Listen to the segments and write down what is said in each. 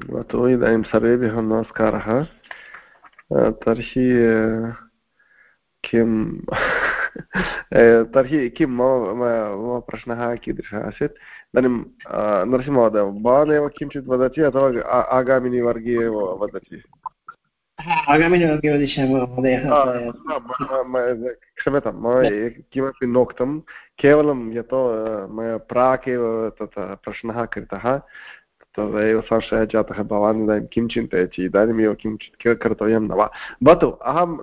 भवतु इदानीं सर्वेभ्यः नमस्कारः तर्हि किं तर्हि किं मम मम प्रश्नः कीदृशः आसीत् इदानीं नरसिंहमहोदय भवान् एव किञ्चित् वदति अथवा आगामिनि वर्गे एव वदति आगामिनि वर्गे वदिष्यामि महोदय क्षम्यतां मम किमपि नोक्तं केवलं यतो मया प्राक् एव तत् प्रश्नः कृतः तदेव संशयः जातः भवान् इदानीं किं चिन्तयति इदानीमेव किञ्चित् कर्तव्यं न वा भवतु अहं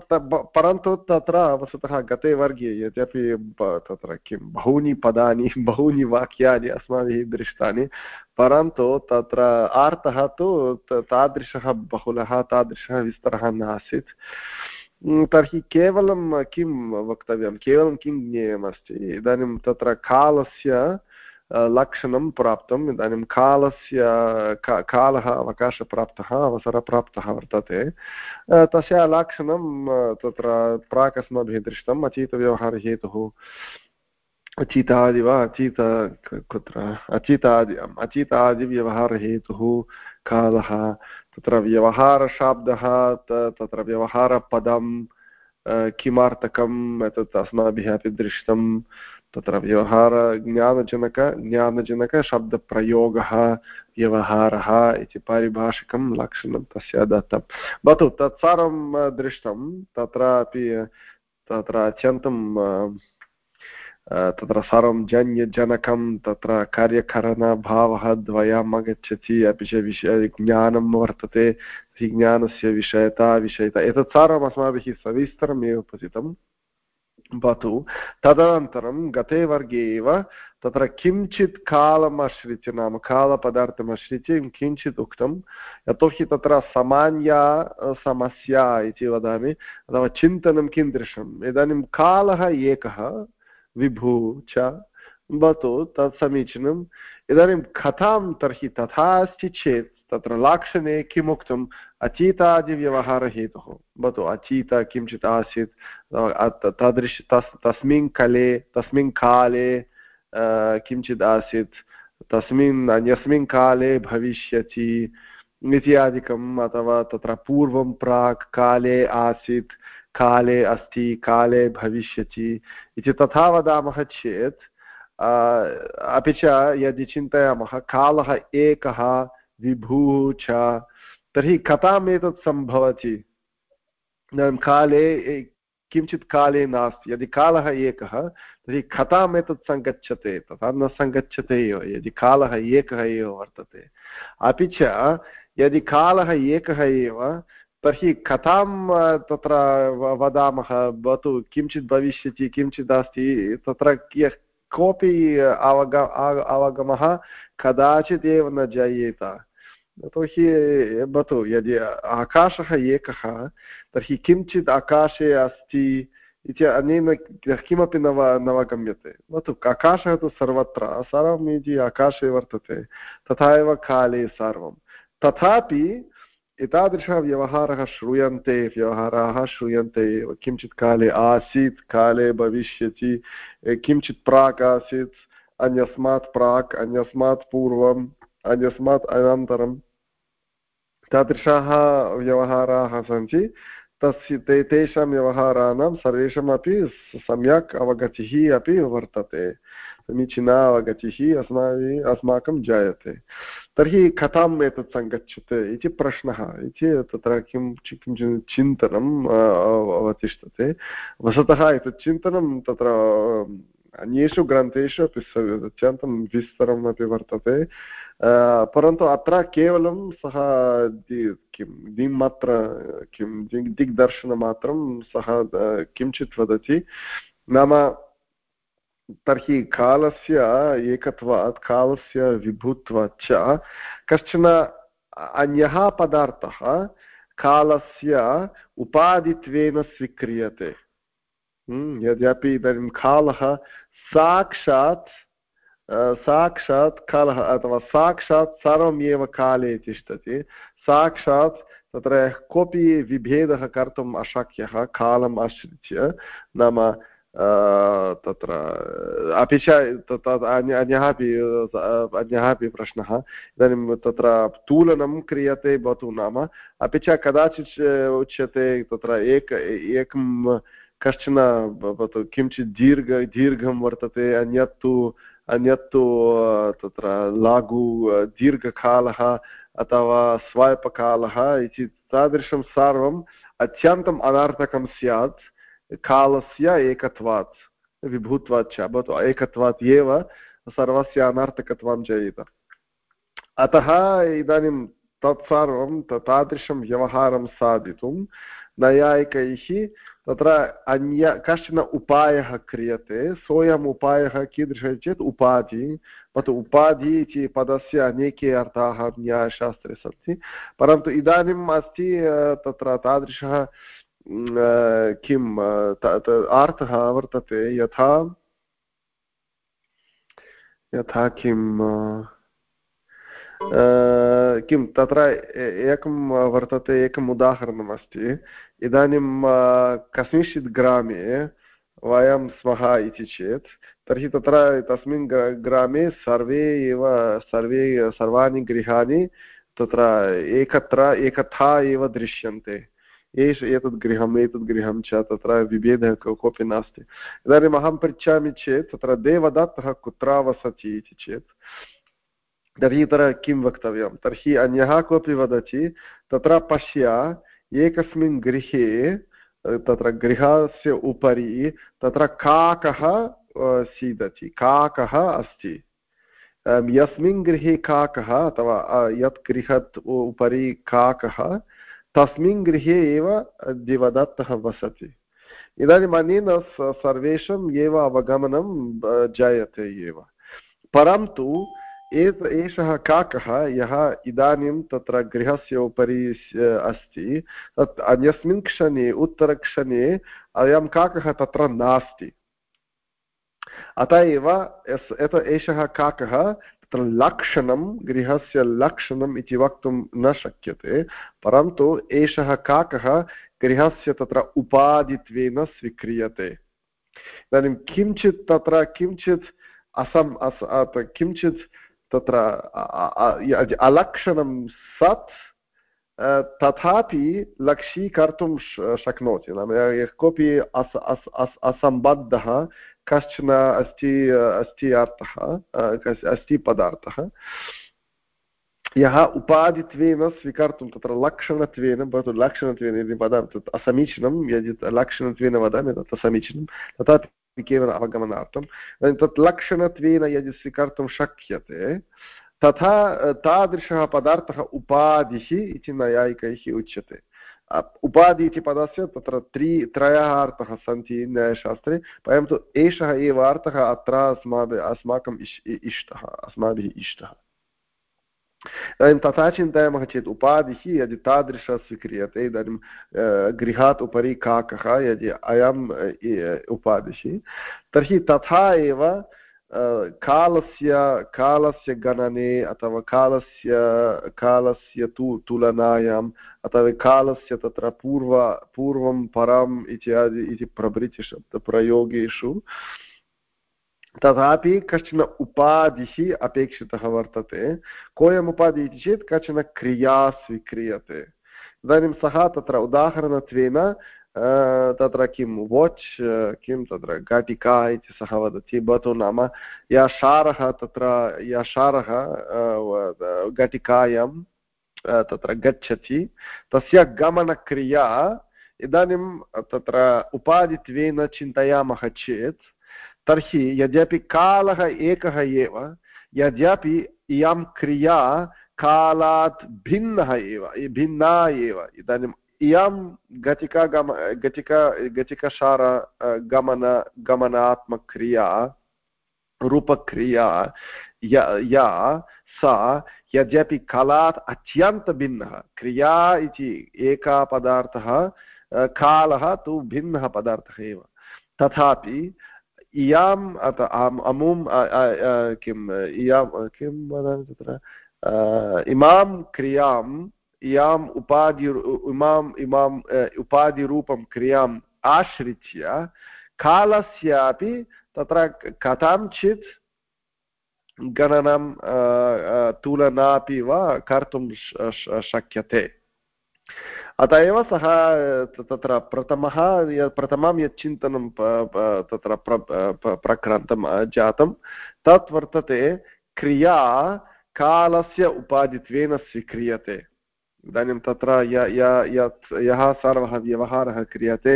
परन्तु तत्र वस्तुतः गते वर्गे यद्यपि तत्र किं बहूनि पदानि बहूनि वाक्यानि अस्माभिः दृष्टानि परन्तु तत्र आर्तः तु तादृशः बहुलः तादृशः विस्तरः नासीत् तर्हि केवलं किं वक्तव्यं केवलं किं ज्ञेयमस्ति इदानीं तत्र कालस्य लक्षणं प्राप्तम् इदानीं कालस्य कालः अवकाशप्राप्तः अवसरप्राप्तः वर्तते तस्य लक्षणं तत्र प्राक् अस्माभिः दृष्टम् अचीतव्यवहारहेतुः अचितादि वा अचित कुत्र अचितादि अचितादिव्यवहारहेतुः कालः तत्र व्यवहारशाब्दः तत्र व्यवहारपदं किमर्थकम् एतत् अस्माभिः अपि दृष्टं तत्र व्यवहार ज्ञानजनक ज्ञानजनकशब्दप्रयोगः व्यवहारः इति पारिभाषिकं लक्षणं तस्य दत्तं। भवतु तत्सर्वं दृष्टं तत्रापि तत्र अत्यन्तं तत्र सर्वं जन्यजनकं, तत्र कार्यकरणभावः द्वयम् आगच्छति अपि च विषय ज्ञानं वर्तते ज्ञानस्य विषयता विषयता। एतत् सर्वम् अस्माभिः सविस्तरमेव पठितं भवतु तदनन्तरं गते वर्गे एव तत्र किञ्चित् कालम् आश्रित्य नाम कालपदार्थमश्रित्य किञ्चित् उक्तं, यतोहि तत्र सामान्या समस्या इति वदामि, अथवा चिन्तनं कीदृशम्? इदानीं कालः एकः, विभु च भवतु तत् समीचीनम्। इदानीं कथां तर्हि तथा अस्ति चेत् तत्र लाक्षणे किमुक्तम् अचीतादिव्यवहारहेतुः। भवतु अचीत किञ्चित् आसीत् तादृश, तस्, तस्मिन् काले तस्मिन् काले किञ्चित् आसीत्, तस्मिन्, अन्यस्मिन् काले भविष्यति इत्यादिकम्, अथवा तत्र पूर्वं प्राक् काले आसीत्, काले अस्ति, काले भविष्यति इति तथा वदामः चेत् अपि च यदि चिन्तयामः, कालः एकः विभुः च तर्हि कथाम् एतत् सम्भवति काले किञ्चित् काले नास्ति। यदि कालः एकः, तर्हि कथाम् एतत् सङ्गच्छते, तथा न सङ्गच्छते एव। यदि कालः एकः एव वर्तते। अपि च, यदि कालः एकः एव, तर्हि कथां तत्र वदामः? भवतु किञ्चित् भविष्यति, किञ्चित् अस्ति तत्र कोऽपि अवग अवगमः कदाचित् एव न जायेत। यतोहि भवतु यदि आकाशः एकः तर्हि किञ्चित् आकाशे अस्ति इति अनेन किमपि न नवगम्यते भवतु आकाशः तु सर्वत्र सर्वम् इति आकाशे वर्तते तथा एव काले सर्वं तथापि एतादृशः श्रूयन्ते व्यवहाराः श्रूयन्ते एव किञ्चित् काले आसीत् काले भविष्यति किञ्चित् प्राक् आसीत् अन्यस्मात् प्राक् अन्यस्मात् पूर्वम् अन्यस्मात् अनन्तरं तादृशाः व्यवहाराः सन्ति, तस्य ते, तेषां व्यवहाराणां सर्वेषामपि सम्यक् अवगतिः अपि वर्तते। समीचीना अवगतिः अस्माभिः, अस्माकं जायते। तर्हि कथाम् एतत् सङ्गच्छते इति प्रश्नः इति तत्र किं किञ्चित् चिन्तनम् अवतिष्ठते। वस्तुतः एतत् चिन्तनं तत्र अन्येषु ग्रन्थेषु अपि अत्यन्तं विस्तरम् अपि वर्तते परन्तु अत्र केवलं सः किं दिङ्मात्र किं दिग् दिग्दर्शनमात्रं सः किञ्चित् वदति नाम तर्हि कालस्य एकत्वात् कालस्य विभुत्वात् च कश्चन अन्यः पदार्थः कालस्य उपाधित्वेन स्वीक्रियते यद्यपि इदानीं कालः साक्षात् साक्षात् कालः अथवा साक्षात् सर्वम् एव काले तिष्ठति साक्षात् तत्र कोऽपि विभेदः कर्तुम् अशक्यः कालम् आश्रित्य नाम तत्र अपि च अन्यः अपि अन्यः अपि प्रश्नः इदानीं तत्र तूलनं क्रियते भवतु नाम अपि च कदाचित् उच्यते तत्र एक एकं कश्चन किञ्चित् दीर्घ, दीर्घं वर्तते अन्यत् तु अन्यत् तत्र लाघु दीर्घकालः अथवा स्वायपकालः इति तादृशं सर्वम् अत्यन्तम् अनर्थकं स्यात्। कालस्य एकत्वात् विभूत्वात् च भवतु एकत्वात् एव सर्वस्य अनर्थकत्वं जयेत। अतः इदानीं तत्सर्वं तादृशं व्यवहारं साधितुं नैयायिकैः तत्र अन्य कश्चन उपायः क्रियते सोऽयम् उपायः कीदृशः चेत् उपाधि भवतु उपाधि इति पदस्य अनेके अर्थाः न्यायशास्त्रे सन्ति परन्तु इदानीम् अस्ति तत्र तादृशः किम् अर्थः वर्तते यथा यथा किं किं तत्र एकं वर्तते एकम् उदाहरणम् अस्ति इदानीं कस्मिंश्चित् ग्रामे वयं स्मः इति चेत् तर्हि तत्र तस्मिन् ग्रामे सर्वे एव सर्वे सर्वाणि गृहाणि तत्र एकत्र एकथा एव दृश्यन्ते एष एतद् गृहम् एतद् गृहं च तत्र विभेदः कोऽपि नास्ति इदानीम् अहं पृच्छामि चेत् तत्र देवदत्तः कुत्र वसति इति चेत् तर्हि तत्र किं वक्तव्यं तर्हि अन्यः कोऽपि वदति, तत्र पश्य, एकस्मिन् गृहे, तत्र गृहस्य उपरि, तत्र काकः सीदति। काकः अस्ति। यस्मिन् गृहे काकः अथवा यत् गृहात् उपरि काकः, तस्मिन् गृहे एव दिवदत्तः वसति। इदानीम् अनेन सर्वेषाम् एव अवगमनं जायते एव। परन्तु एत एषः काकः, यः इदानीं तत्र गृहस्य उपरि अस्ति, तत् अन्यस्मिन् क्षणे, उत्तरक्षणे अयं काकः तत्र नास्ति। अत एव एषः काकः तत्र लक्षणं, गृहस्य लक्षणम् इति वक्तुं न शक्यते, परन्तु एषः काकः गृहस्य तत्र उपाधित्वेन स्वीक्रियते। इदानीं किञ्चित् तत्र किञ्चित् असम्, अस किञ्चित् तत्र अलक्षणं सत् तथापि लक्षीकर्तुं शक्नोति। नाम यः कोऽपि अस, अस् अस्, असम्बद्धः, कश्चन अस्ति अस्ति अर्थः अस्ति पदार्थः, यः उपाधित्वेन स्वीकर्तुं, तत्र लक्षणत्वेन, भवतु लक्षणत्वेन यदि वदामि असमीचीनं, यदि लक्षणत्वेन वदामि, तत् समीचीनं तथापि केवल अवगमनार्थं तत् लक्षणत्वेन यदि स्वीकर्तुं शक्यते तथा तादृशः पदार्थः उपाधिः इति नैयायिकैः उच्यते उपाधि इति पदस्य तत्र त्रि त्रयः अर्थः सन्ति न्यायशास्त्रे परन्तु एषः एव अर्थः अत्र अस्माभिः अस्माकम् इष् इष्टः अस्माभिः इष्टः इदानीं तथा चिन्तयामः चेत् उपाधिः यदि तादृशः स्वीक्रियते इदानीं गृहात् उपरि काकः यदि अयम् उपाधिः तर्हि तथा एव कालस्य कालस्य गणने अथवा कालस्य कालस्य तु तुलनायाम् अथवा कालस्य तत्र पूर्व पूर्वं परम् इत्यादि इति प्रभृतिशब्दप्रयोगेषु तथापि कश्चन उपाधिः अपेक्षितः वर्तते। कोऽयम् उपाधिः इति चेत् कश्चन क्रिया स्वीक्रियते। इदानीं सः तत्र उदाहरणत्वेन तत्र किं वोच् किं तत्र, घटिका इति सः वदति, भवतु नाम, या शारः तत्र, या शारः घटिकायां तत्र गच्छति। तस्य गमनक्रिया, इदानीं तत्र उपाधित्वेन चिन्तयामः चेत् तर्हि यद्यपि कालः एकः एव, यद्यपि इयं क्रिया कालात् भिन्नः एव भिन्ना एव। इदानीम् इयं गतिका गम गतिका, गतिकसार गमन, गमनात्मक्रिया, रूपक्रिया, या सा यद्यपि कालात् अत्यन्तभिन्नः क्रिया इति एकः पदार्थः कालः तु भिन्नः पदार्थः एव। तथापि इयाम्, अत अमुं किम् इयाँ किं वदामि तत्र? इमां क्रियाम् इयाम् उपाधि इमाम् इमाम् उपाधिरूपं क्रियाम् आश्रित्य कालस्यापि तत्र कथञ्चित् गणनं तुलनापि वा कर्तुं शक्यते। अत एव सः तत्र प्रथमः प्रथमं यत् चिन्तनं तत्र प्रक्रान्तं जातं, तत् वर्तते क्रिया कालस्य उपाधित्वेन स्वीक्रियते। इदानीं तत्र यत्, यः सर्वः व्यवहारः क्रियते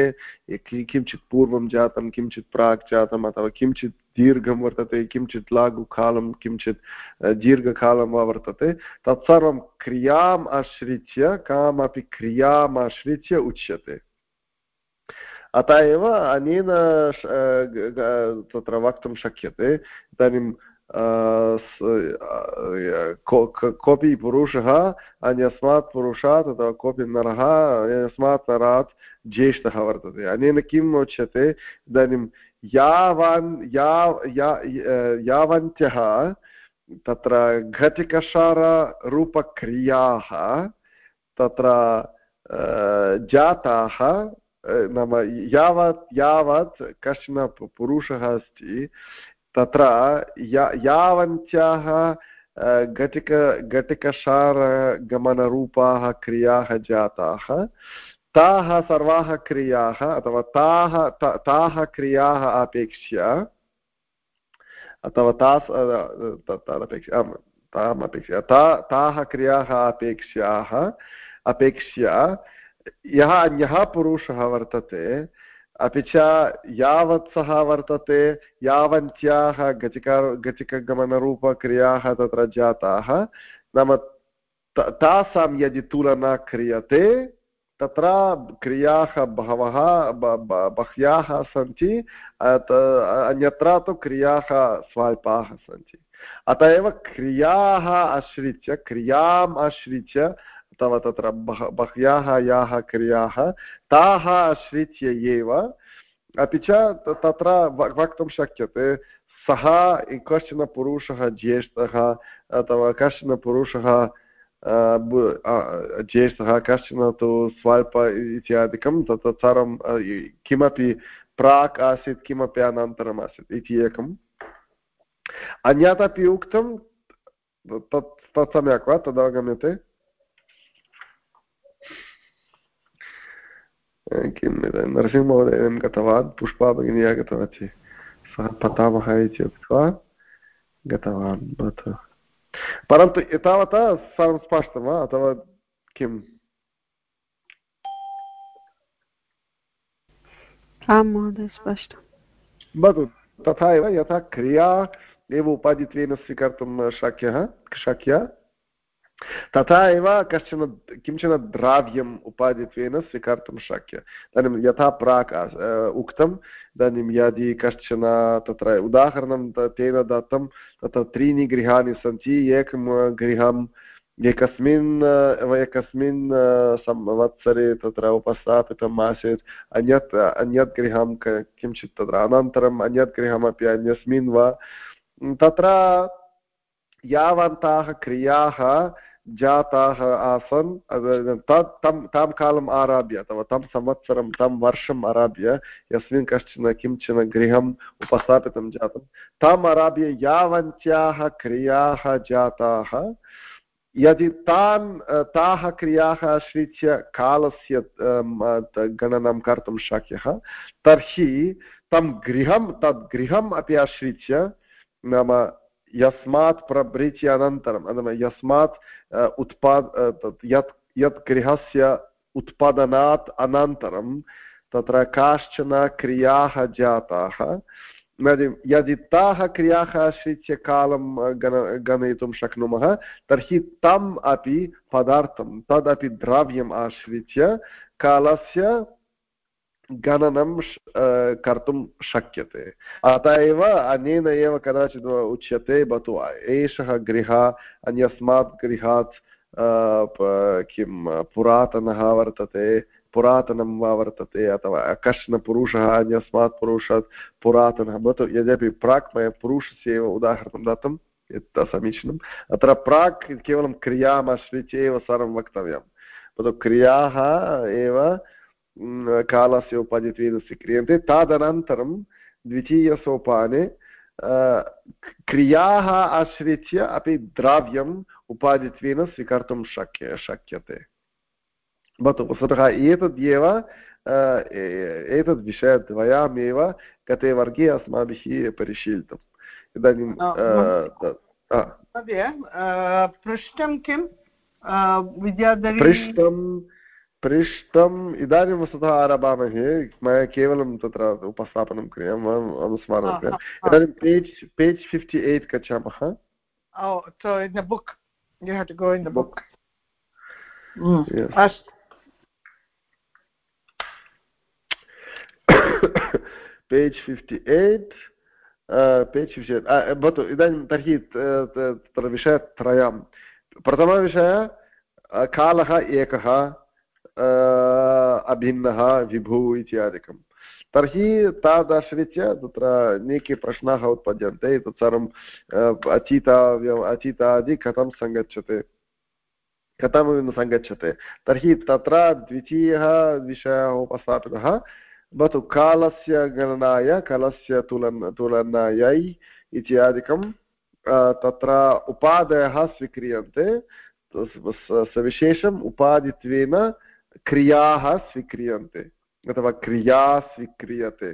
किञ्चित् पूर्वं जातं, किञ्चित् प्राक् जातम्, अथवा किञ्चित् दीर्घं वर्तते, किञ्चित् लाघुकालं किञ्चित् दीर्घकालं वा वर्तते, तत्सर्वं क्रियाम् आश्रित्य, कामपि क्रियाम् आश्रित्य उच्यते। अत एव अनेन तत्र वक्तुं शक्यते। इदानीं कोऽपि पुरुषः, अन्यस्मात् पुरुषात् अथवा कोऽपि नरः, अन्यस्मात् नरात् ज्येष्ठः वर्तते। अनेन किम् उच्यते? इदानीं यावान् यावन्त्यः, तत्र घटिकषाररूपक्रियाः, तत्र जाताः नाम यावत् यावत् कश्चन पुरुषः अस्ति, तत्र या, यावन्त्याः घटिक घटिकसारगमनरूपाः क्रियाः जाताः ताः सर्वाः क्रियाः अथवा ताः ताः क्रियाः अपेक्ष्य, अथवा तास् तदपेक्ष ताम् अपेक्ष्य, ता, ताः क्रियाः अपेक्ष्याः, अपेक्ष्य, यः अन्यः पुरुषः वर्तते, अपि च यावत् सः वर्तते, यावन्त्याः गचिका गचिकगमनरूपक्रियाः तत्र जाताः, नाम तासां यदि तुलना क्रियते तत्र क्रियाः बहवः बह्व्याः सन्ति अन्यत्र तु क्रियाः स्वल्पाः सन्ति। अत एव क्रियाः आश्रित्य, क्रियाम् आश्रित्य अथवा तत्र बह बह्व्याः याः क्रियाः, ताः आश्रित्य एव, अपि च तत्र वक्तुं शक्यते, सः कश्चन पुरुषः ज्येष्ठः, अथवा कश्चन पुरुषः ज्येष्ठः कश्चन तु स्वल्प इत्यादिकं तत् सर्वं किमपि प्राक् आसीत् किमपि अनन्तरम् आसीत् इति एकम् अन्यत् अपि उक्तं तत् तत् सम्यक् वा तदवगम्यते किम् नरसिंहमहोदयं गतवान् पुष्पा भगिनी आगतवती सः पतामः इति उक्त्वा गतवान् भवतु परन्तु एतावता सर्वं स्पष्टं वा अथवा किम् आं महोदय स्पष्टं भवतु तथा एव यथा क्रिया एव उपाधित्वेन स्वीकर्तुं शक्यः शक्या तथा एव कश्चन किंचन द्राव्यम् उपाधित्वेन स्वीकर्तुं शक्य। इदानीं यथा प्राक् उक्तम्, इदानीं यदि कश्चन तत्र उदाहरणं तेन दत्तं, तत्र त्रीणि गृहाणि सन्ति, एकं गृहम्, एकस्मिन् एकस्मिन् संवत्सरे तत्र उपस्थापितम् आसीत्, अन्यत् अन्यत् गृहं किञ्चित् तत्र अनन्तरम् अन्यत् गृहमपि अन्यस्मिन् वा। तत्र यावन्ताः क्रियाः जाताः आसन् तत् तं तं कालम् आरभ्य अथवा तं संवत्सरं, तं वर्षम् आरभ्य यस्मिन् कश्चन किंचन गृहम् उपस्थापितं जातं। तम् आरभ्य यावन्त्याः क्रियाः जाताः, यदि तान् ताः क्रियाः आश्रित्य कालस्य गणनं कर्तुं शक्यः, तर्हि तं गृहं, तद् गृहम् अपि आश्रित्य, नाम यस्मात् प्रभृत्य अनन्तरम् अथवा यस्मात् उत्पाद यत् यत् गृहस्य उत्पादनात् अनन्तरं तत्र काश्चन क्रियाः जाताः यदि ताः क्रियाः आश्रित्य कालं गण गणयितुं शक्नुमः तर्हि तम् अपि पदार्थं तदपि द्रव्यम् आश्रित्य कालस्य गणनं कर्तुं शक्यते। अत एव अनेन एव कदाचित् उच्यते भवतु एषः गृहः, अन्यस्मात् गृहात् किं, पुरातनः वर्तते, पुरातनं वा वर्तते, अथवा कश्चन पुरुषः, अन्यस्मात् पुरुषात् पुरातनः भवतु यद्यपि प्राक् मया पुरुषस्य एव उदाहरणं दत्तं, यत् समीचीनम् अत्र प्राक् केवलं क्रियाम् आश्रित्य एव सर्वं वक्तव्यं। भवतु क्रियाः एव कालस्य उपाधित्वेन स्वीक्रियन्ते तदनन्तरं द्वितीयसोपाने क्रियाः आश्रित्य अपि द्रव्यम् उपाधित्वेन स्वीकर्तुं शक्य शक्यते भवतु वस्तुतः एतद्येव एतद् विषयद्वयमेव गते वर्गे अस्माभिः परिशीलितम् इदानीं पृष्टं किं पृष्टं पृष्टम् इदानीं वस्तुतः आरभामहे मया केवलं तत्र उपस्थापनं क्रियम् अनुस्मारणं क्रियम् इदानीं पेज् पेज् फिफ्टि एय्ट् गच्छामः. Mm. Yes. Page fifty eight page fifty eight भवतु इदानीं तर्हि तत्र विषयत्रयं। प्रथमविषय कालः एकः। अभिन्नः, विभुः इत्यादिकं। तर्हि तादाश्रित्य तत्र अनेके प्रश्नाः उत्पद्यन्ते। तत् सर्वम् अचिता अचितादि कथं सङ्गच्छते? कथं सङ्गच्छते? तर्हि तत्र द्वितीयः विषयः उपस्थापितः भवतु कालस्य गणनाय, कालस्य तुलन, तुलनायै इत्यादिकं तत्र उपादयः स्वीक्रियन्ते। सविशेषम् उपादित्वेन क्रियाः स्वीक्रियन्ते, अथवा क्रिया स्वीक्रियते।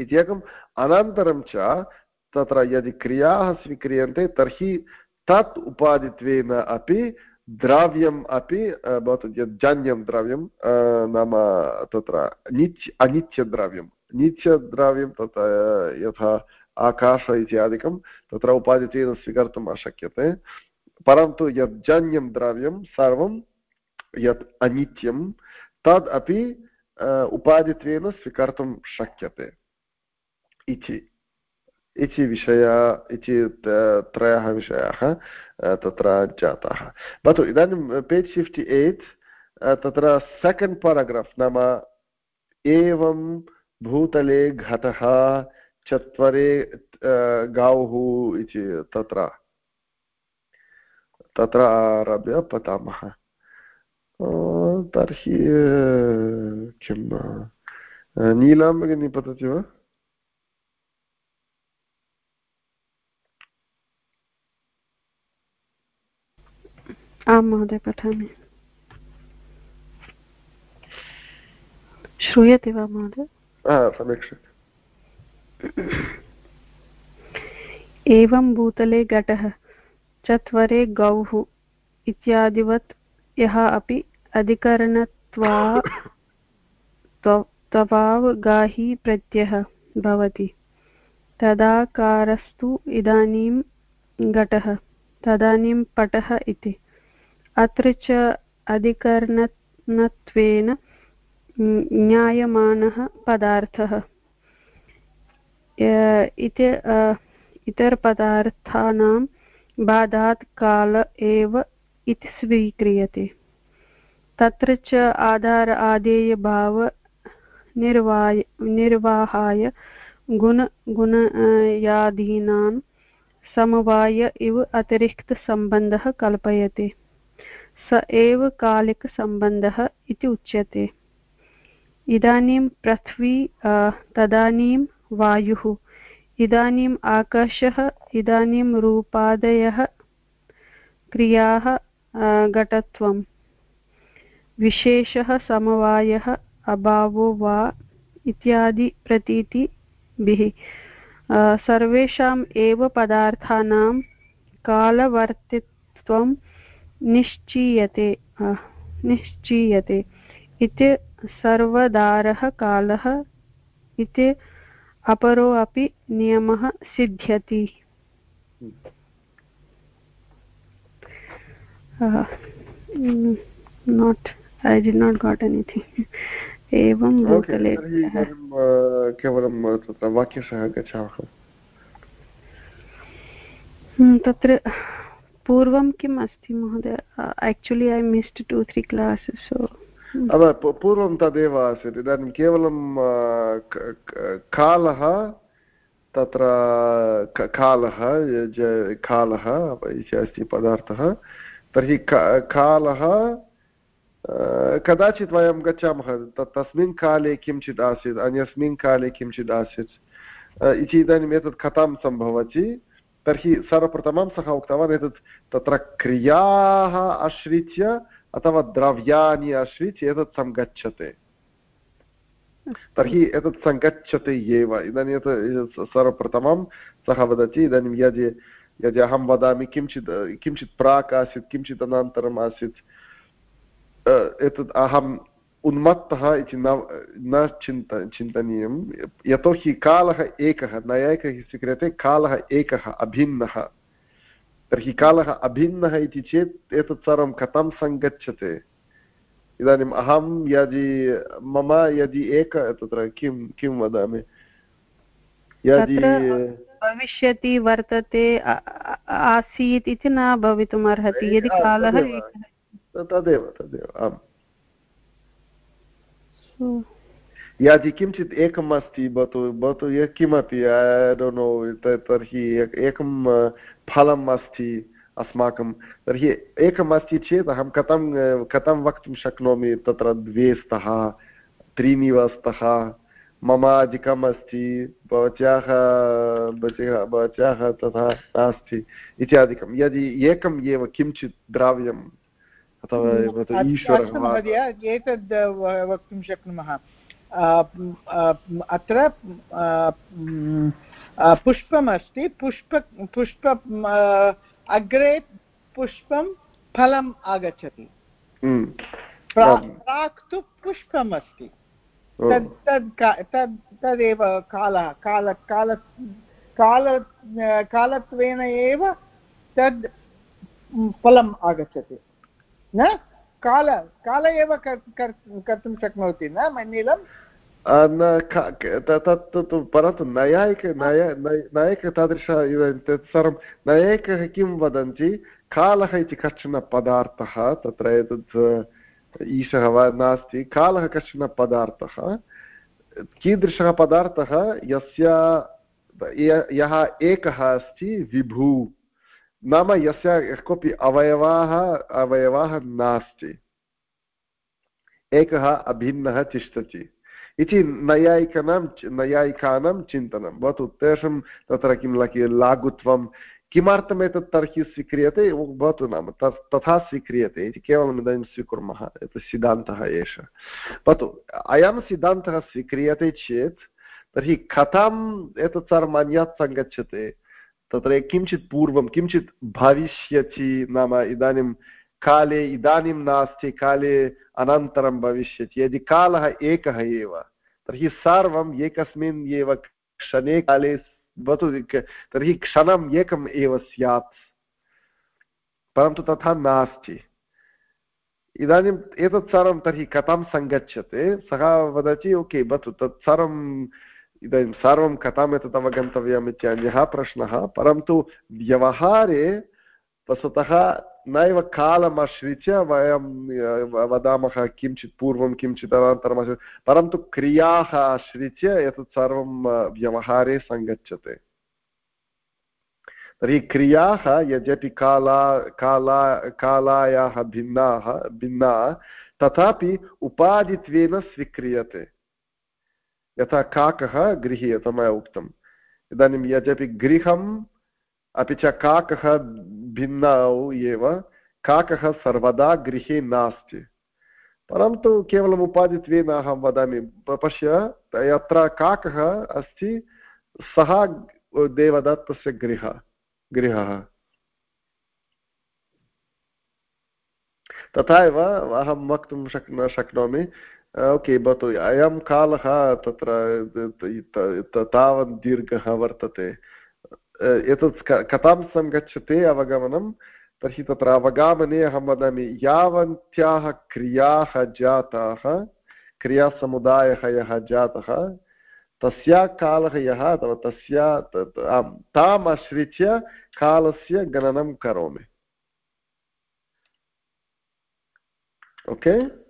इत्येकम् अनन्तरं च तत्र यदि क्रियाः स्वीक्रियन्ते, तर्हि तत् उपादित्वेन अपि द्रव्यम् अपि भवतु यत् जन्यं द्रव्यं नाम तत्र निच् अनित्यद्रव्यं नित्यद्रव्यं तत्र यथा आकाश इत्यादिकं तत्र उपादित्वेन स्वीकर्तुम् अशक्यते। परन्तु यत् जन्यं द्रव्यं, सर्वं यत् अनित्यं, तद् अपि उपादित्वेन स्वीकर्तुं शक्यते। इति। इति विषय, इति त्रयः विषयाः तत्र जाताः। भवतु, इदानीं पेज् फिफ्टि एय्ट् तत्र सेकेण्ड् पाराग्राफ् नाम, एवं भूतले घटः, चत्वरे गौः इति तत्र। तत्र आरभ्य पठामः। तर्हि किं नीलां भगिनी पतति वा आं महोदय पठामि श्रूयते वा महोदय एवं भूतले घटः चत्वरे गौः इत्यादिवत् यः अपि अधिकरणत्वा तवावगाही प्रत्ययः भवति। तदाकारस्तु इदानीं घटः, तदानीं पटः इति। अत्र च अधिकरणत्वेन ज्ञायमानः पदार्थः। इतरपदार्थानां बाधात् काल एव इति स्वीक्रियते। तत्र च आधार आदेयभाव निर्वाय निर्वाहाय गुण गुणयादीनां समवाय इव अतिरिक्तसम्बन्धः कल्पयते। स एव कालिकसम्बन्धः इति उच्यते। इदानीं पृथ्वी तदानीं वायुः। इदानीम् आकाशः, इदानीं रूपादयः क्रियाः घटत्वं। विशेषः समवायः अभावो वा इत्यादि प्रतीतिभिः सर्वेषाम् एव पदार्थानां कालवर्तित्वं निश्चीयते। निश्चीयते। इति सर्वदारः कालः इति अपरो अपि नियमः सिद्ध्यति। Not I the not got anything एवं केवलं तत्र वाक्यशः गच्छामः। तत्र पूर्वं किम् अस्ति महोदय? Actually I missed two three classes so पूर्वं तदेव आसीत्। इदानीं केवलं कालः तत्र कालः कालः अस्ति पदार्थः। तर्हि कालः कदाचित् वयं गच्छामः तस्मिन् काले किञ्चित् आसीत् अन्यस्मिन् काले किञ्चित् आसीत् इति इदानीम् एतत् कथं सम्भवति तर्हि सर्वप्रथमं सः उक्तवान् एतत् तत्र क्रियाः आश्रित्य अथवा द्रव्याणि आश्रित्य एतत् सङ्गच्छते तर्हि एतत् सङ्गच्छते एव इदानीं एतत् सर्वप्रथमं सः वदति इदानीं यदि यदि अहं वदामि किञ्चित् किञ्चित् प्राक् आसीत् किञ्चित् अनन्तरम् आसीत् एतत् अहम् उन्मत्तः इति न न चिन्त चिन्तनीयं यतोहि कालः एकः नैयायिकैः स्वीक्रियते कालः एकः अभिन्नः तर्हि कालः अभिन्नः इति चेत् एतत् सर्वं कथं सङ्गच्छते इदानीम् अहं यदि मम यदि एक तत्र किं किं वदामि यदि भविष्यति वर्तते आसीत् इति न भवितुम् अर्हति यदि कालः तदेव तदेव आम्। यदि किञ्चित् एकम् अस्ति भवतु भवतु यत् किमपि नो तर्हि एकं फलम् अस्ति अस्माकं तर्हि एकम् अस्ति चेत् अहं कथं कथं वक्तुं शक्नोमि तत्र द्वे स्तः त्रीणि वा स्तः मम अधिकम् अस्ति भवत्याः भवत्याः तथा नास्ति इत्यादिकं। यदि एकम् एव किञ्चित् द्रव्यम् अथवा ईश्वरः एतद् वक्तुं शक्नुमः। अत्र पुष्पमस्ति पुष्प पुष्प अग्रे पुष्पं फलम् आगच्छति। प्राक् तु पुष्पम् अस्ति तद् तद् तद् तदेव कालः काल काल काल कालत्वेन एव तद् फलम् आगच्छति। न? काल काल एव कर्तुं शक्नोति न मन्नीलम्? तत् परन्तु नैयायिक नय तादृश तत् सर्वं नैयायिकः किं वदन्ति? कालः इति कश्चन पदार्थः तत्र एतत् ईशः वा नास्ति, कालः कश्चन पदार्थः? कीदृशः पदार्थः? यस्य, यः एकः अस्ति, विभू। नाम यस्य कोऽपि अवयवाः अवयवाः नास्ति। एकः अभिन्नः तिष्ठति। इति नैयायिकानां नैयायिकानां चिन्तनं। भवतु तेषां तत्र किं लाघुत्वं किमर्थम् एतत् तर्हि स्वीक्रियते? भवतु नाम तथा स्वीक्रियते इति केवलम् इदानीं स्वीकुर्मः, एतत् सिद्धान्तः एषः। भवतु, अयं सिद्धान्तः स्वीक्रियते चेत्, तर्हि कथम् एतत् सर्वम् अन्यत् सङ्गच्छते? तत्र किञ्चित् पूर्वं, किञ्चित् भविष्यति नाम इदानीं काले इदानीं नास्ति, काले अनन्तरं भविष्यति, यदि कालः एकः एव, तर्हि सर्वम् एकस्मिन् एव क्षणे काले भवतु तर्हि क्षणम् एकम् एव स्यात्, परन्तु तथा नास्ति। इदानीम् एतत् सर्वं तर्हि कथां सङ्गच्छते? सः वदति, ओके भवतु तत् सर्वम् इदानीं सर्वं कथम् एतत् अवगन्तव्यम् इत्यन्यः प्रश्नः, परन्तु व्यवहारे वस्तुतः नैव कालम् आश्रित्य वयं वदामः किञ्चित् पूर्वं किञ्चित् अनन्तरम् परन्तु क्रियाः आश्रित्य एतत् सर्वं व्यवहारे सङ्गच्छते तर्हि क्रियाः यद्यपि काला काला कालायाः भिन्नाः भिन्ना तथापि उपाधित्वेन स्वीक्रियते यथा काकः गृहे यथा मया उक्तम् इदानीं यद्यपि गृहम् अपि च काकः भिन्नौ एव, काकः सर्वदा गृहे नास्ति। परन्तु केवलम् उपाधित्वेन अहं वदामि। पश्य, यत्र काकः अस्ति, सः देवदत्तस्य गृह, गृहः। तथा एव अहं वक्तुं शक् शक्नोमि। ओके, भवतु, अयं कालः तत्र तावत् दीर्घः वर्तते। एतत् कथां सङ्गच्छते अवगमनं, तर्हि तत्र अवगामने अहं वदामि, यावन्त्याः क्रियाः जाताः, क्रियासमुदायः यः जातः, तस्या कालः यः अथवा तस्या ताम् आश्रित्य कालस्य गणनं करोमि ओके okay?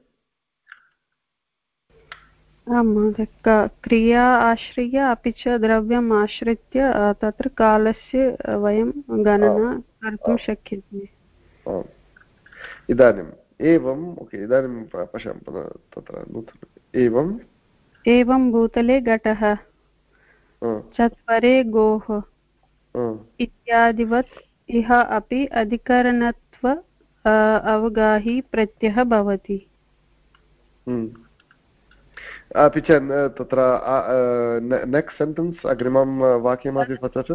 आं महोदय क्रिया आश्रिय अपि च द्रव्यम् आश्रित्य तत्र कालस्य वयं गणना कर्तुं शक्यते। इदानीं एवम् ओके इदानीं पश्यामः तत्र एवम्? एवं भूतले घटः चत्वरे गोः इत्यादिवत् इह अपि अधिकरणत्व अवगाही प्रत्ययः भवति। हम्म। अपि च तत्र नेक्स्ट् सेण्टेन्स् अग्रिमं वाक्यमपि पततु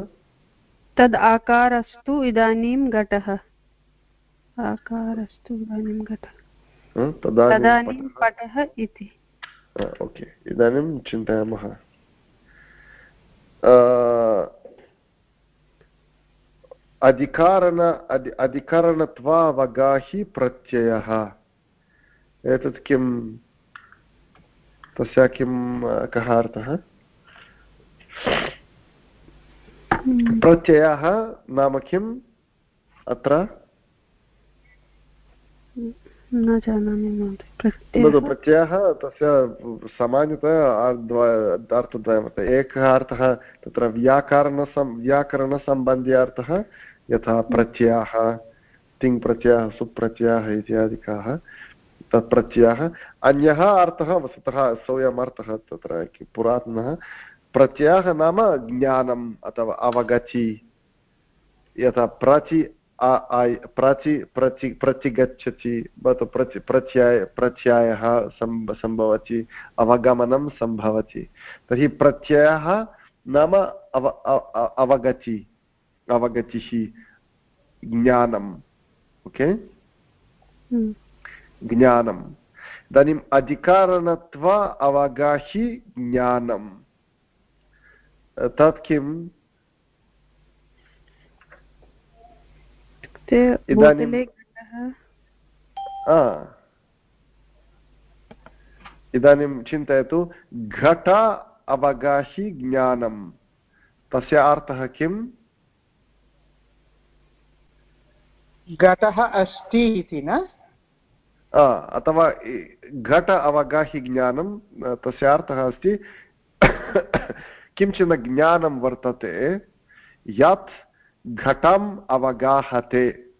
तद् आकारस्तु इदानीं घटः आकारस्तु इदानीं घटः तदानीं पटः इति ओके इदानीं चिन्तयामः अधिकारण अधिकरणत्वावगाहि प्रत्ययः एतत् किं तस्य किं कः अर्थः? हम्म। प्रत्ययः नाम किम्? अत्र? न जानामि प्रत्ययः? तस्य सामान्यतया अर्थद्वयम् एकः अर्थः तत्र व्याकरणसम् व्याकरणसम्बन्धी अर्थः यथा प्रत्ययः तिङ् प्रत्ययः सुप्रत्ययः इत्यादिकाः। तत् प्रत्ययः अन्यः अर्थः, वस्तुतः सोऽयम् अर्थः तत्र पुरातनः। प्रत्ययः नाम ज्ञानम् अथवा अवगति। यथा प्रचि प्रचि प्रचि प्रतिगच्छति प्रचि प्रत्यय, प्रत्ययः सम्भ, सम्भवति, अवगमनं सम्भवति। तर्हि प्रत्ययः नाम अव अवगति, अवगतिः, ज्ञानम्। ओके? हम्म। ज्ञानम्। इदानीम् अधिकारणत्व अवगाहि ज्ञानम्। तत् किम्? इदानीं इदानीं चिन्तयतु घट अवगाहि ज्ञानं तस्य अर्थः किम्? घटः अस्ति इति न? अथवा घट अवगाहि ज्ञानं तस्य अर्थः अस्ति, किंचन ज्ञानं वर्तते, यत् घटम् अवगाहते।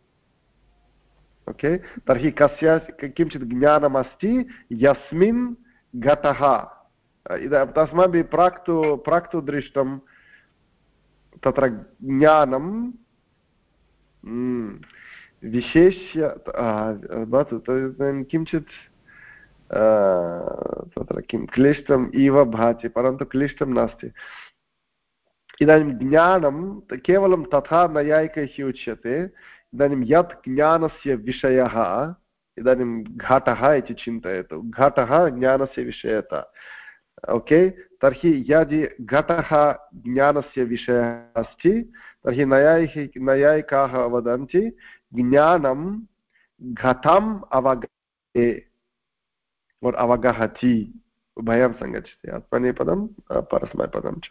ओके? तर्हि कस्य, किञ्चित् ज्ञानमस्ति, यस्मिन् घटः। तस्माभिः प्राक् तु प्राक् तु दृष्टं तत्र ज्ञानं विशेष्य किञ्चित् तत्र किं क्लिष्टम् इव भाति, परन्तु क्लिष्टं नास्ति। इदानीं ज्ञानं केवलं तथा नैयायिकैः उच्यते, इदानीं यत् ज्ञानस्य विषयः, इदानीं घटः इति चिन्तयतु। घटः ज्ञानस्य विषयता, ओके? तर्हि यदि घटः ज्ञानस्य विषयः अस्ति, तर्हि नैयायिः नैयायिकाः वदन्ति ज्ञानं घटम् अवगते। और् अवगहति। उभयं सङ्गच्छति आत्मनेपदं परस्मैपदं च।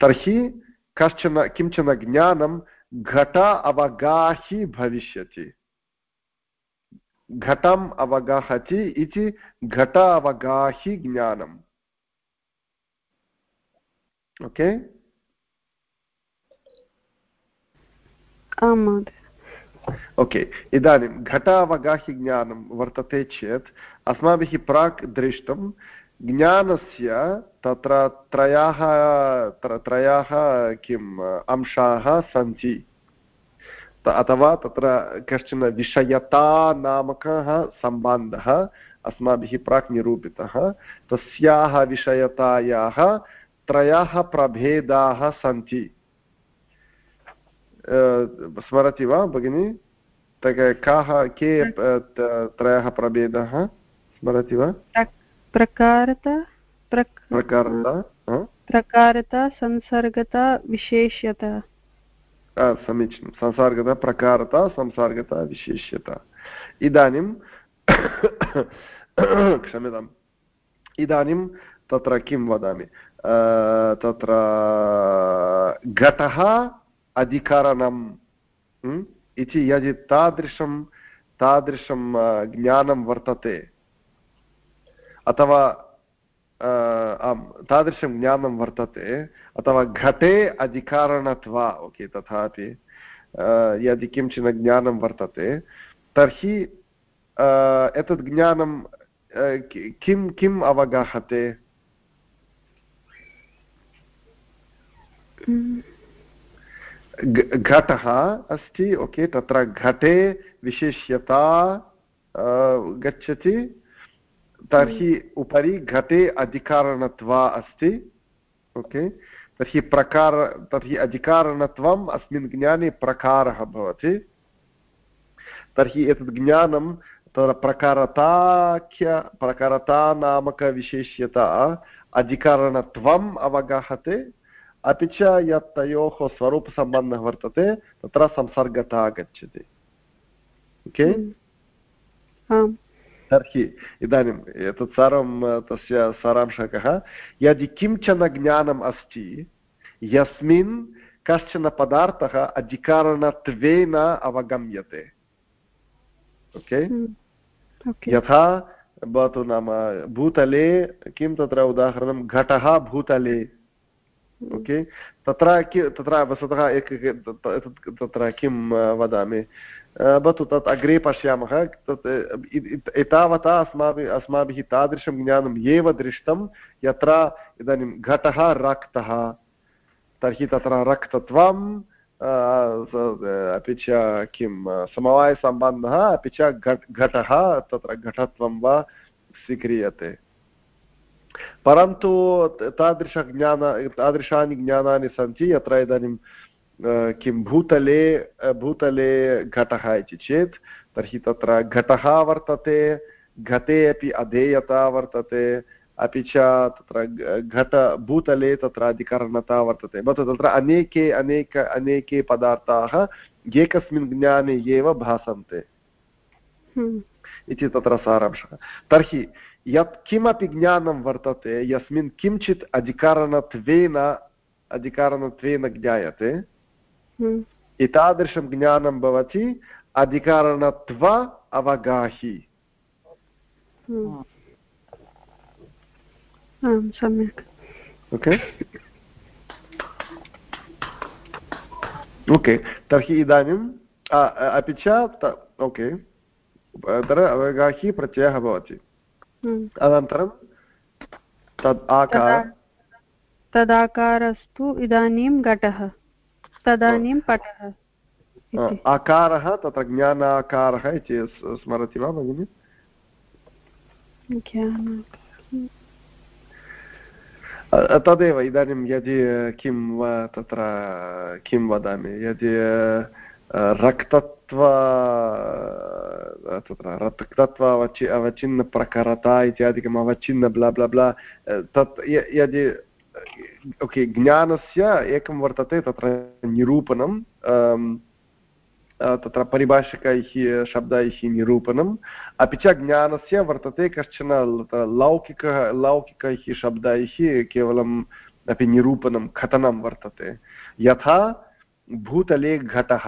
तर्हि कश्चन, किंचन ज्ञानं घट अवगाहि भविष्यति। घटम् अवगाहति इति घट अवगाहि ज्ञानम्। ओके? महोदय। ओके इदानीं घटावगाहिज्ञानं वर्तते चेत् अस्माभिः प्राक् दृष्टं ज्ञानस्य तत्र त्रयाः त्रयाः किम् अंशाः सन्ति अथवा तत्र कश्चन विषयतानामकः सम्बन्धः अस्माभिः प्राक् निरूपितः तस्याः विषयतायाः त्रयः प्रभेदाः सन्ति स्मरति वा भगिनि काः के त्रयः प्रभेदाः स्मरति वा प्रकारता प्रकारता प्रकारता संसर्गता विशेष्यता समीचीनं संसर्गता प्रकारता संसर्गता विशेष्यता इदानीं क्षम्यताम् इदानीं तत्र किं वदामि तत्र घटः अधिकरणम् इति यदि तादृशं तादृशं ज्ञानं वर्तते, अथवा आम्, तादृशं ज्ञानं वर्तते, अथवा घटे अधिकारणत्वा, ओके तथापि यदि किंचन ज्ञानं वर्तते, तर्हि एतत् ज्ञानं किं किम् अवगाहते? घटः अस्ति ओके तत्र घटे विशेष्यता गच्छति। तर्हि उपरि घटे अधिकारणत्वा अस्ति ओके। तर्हि प्रकार तर्हि अधिकारणत्वम् अस्मिन् ज्ञाने प्रकारः भवति। तर्हि एतत् ज्ञानं तत्र प्रकारताख्य प्रकारता नामकविशेष्यता अधिकरणत्वम् अवगाहते। अपि च यत् तयोः स्वरूपसम्बन्धः वर्तते तत्र संसर्गता गच्छति ओके तर्हि इदानीम् एतत् सर्वं तस्य सारांशः कः यदि किंचन ज्ञानम् अस्ति यस्मिन् कश्चन पदार्थः अधिकारणत्वेन अवगम्यते ओके यथा भवतु नाम भूतले किं तत्र उदाहरणं घटः भूतले ओके तत्र तत्र वस्तुतः एक तत्र किं वदामि भवतु तत् अग्रे पश्यामः तत् एतावता अस्माभिः अस्माभिः तादृशं ज्ञानम् एव दृष्टं यत्र इदानीं घटः रक्तः तर्हि तत्र रक्तत्वं अपि च किं समवायसम्बन्धः अपि च घटः तत्र घटत्वं वा स्वीक्रियते परन्तु तादृशज्ञान तादृशानि ज्ञानानि सन्ति यत्र इदानीं किं भूतले भूतले घटः इति चेत् तर्हि तत्र घटः वर्तते घटे अपि अधेयता वर्तते अपि च तत्र घट भूतले तत्र अधिकरणता वर्तते भवतु तत्र अनेके अनेक अनेके पदार्थाः एकस्मिन् ज्ञाने एव भासन्ते। इति तत्र सारांशः। तर्हि यत् किमपि ज्ञानं वर्तते यस्मिन् किञ्चित् अधिकरणत्वेन अधिकरणत्वेन ज्ञायते हम्म। एतादृशं ज्ञानं भवति अधिकरणत्व अवगाहि। हम्म। सम्यक्। ओके? ओके तर्हि इदानीम् अपि च ओके। तत्र अवगाहि प्रत्ययः भवति। हम्म। अनन्तरं तद् आकार तदाकारस्तु इदानीं घटः। तदानीं पटः आकारः तत्र ज्ञानाकारः इति स्मरति वा भगिनि? तदेव इदानीं यदि किं वा तत्र किं वदामि? यदि रक्तत्व तत्र रक्तत्व अवचि अवचिन्नप्रखरता इत्यादिकम् अवचिन्न ब्ला ब्ला ब्ला तत् यदि ओके, ज्ञानस्य एकं वर्तते, तत्र निरूपणं तत्र परिभाषिकैः, शब्दैः निरूपणम्, अपि च ज्ञानस्य वर्तते कश्चन लौकिकः, लौकिकैः शब्दैः केवलम् अपि निरूपणं, कथनं वर्तते। यथा भूतले घटः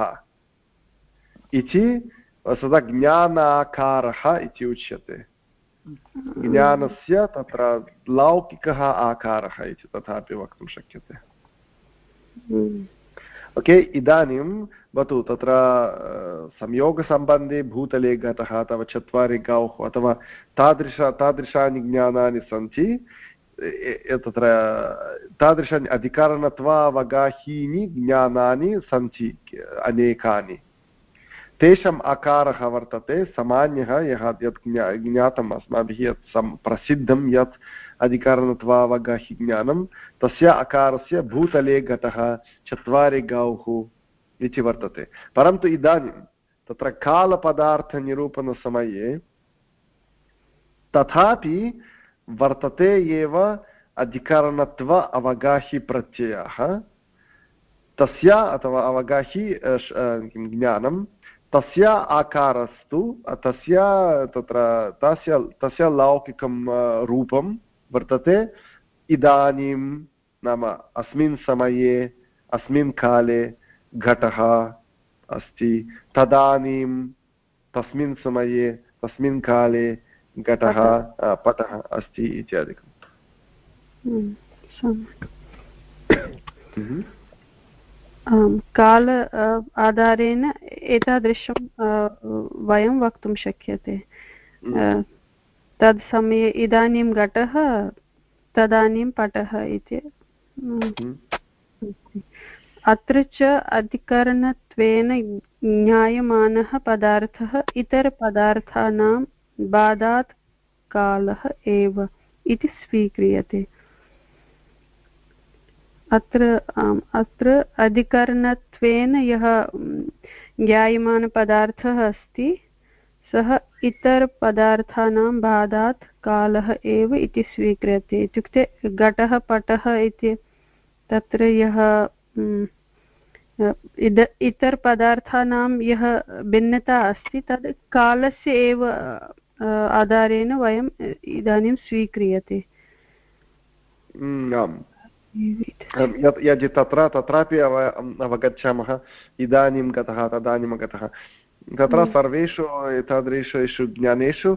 इति सदा ज्ञानाकारः इति उच्यते ज्ञानस्य तत्र लौकिकः आकारः इति तथापि वक्तुं शक्यते ओके इदानीं भवतु तत्र संयोगसम्बन्धे भूतले गतः अथवा चत्वारि गौः अथवा तादृश तादृशानि ज्ञानानि सन्ति तत्र तादृशानि अधिकरणत्वावगाहीनि ज्ञानानि सन्ति अनेकानि तेषाम् आकारः वर्तते, सामान्यः, यः यत् ज्ञातम् अस्माभिः यत् प्रसिद्धं यत् अधिकारणत्वावगाहि ज्ञानं तस्य आकारस्य भूतले गतः, चत्वारि गौः इति वर्तते। परन्तु इदानीं तत्र कालपदार्थनिरूपणसमये तथापि वर्तते एव अधिकरणत्व अवगाहिप्रत्ययः, तस्य अथवा अवगाहि ज्ञानं तस्य आकारस्तु तस्य तत्र तस्य तस्य लौकिकं रूपं वर्तते। इदानीं नाम अस्मिन् समये अस्मिन् काले घटः अस्ति। तदानीं तस्मिन् समये तस्मिन् काले घटः पटः। अस्ति इत्यादिकम्। हम्म, काल आधारेण एतादृशं वयं वक्तुं शक्यते। तद् समये इदानीं घटः तदानीं पटः इति। अत्र च अधिकरणत्वेन ज्ञायमानः पदार्थः इतरपदार्थानां बाधात् कालः एव इति स्वीक्रियते। अत्र अत्र अधिकरणत्वेन यः ज्ञायमानपदार्थः अस्ति, सः इतरपदार्थानां बाधात् कालः एव इति स्वीक्रियते। इत्युक्ते घटः, पटः इति, तत्र यः इद, इतरपदार्थानां यः भिन्नता अस्ति, तद् कालस्य एव आधारेण वयम् इदानीं स्वीक्रियते। यदि तत्र तत्रापि अवगच्छामः इदानीं गतः तदानीं गतः तत्र सर्वेषु एतादृशेषु ज्ञानेषु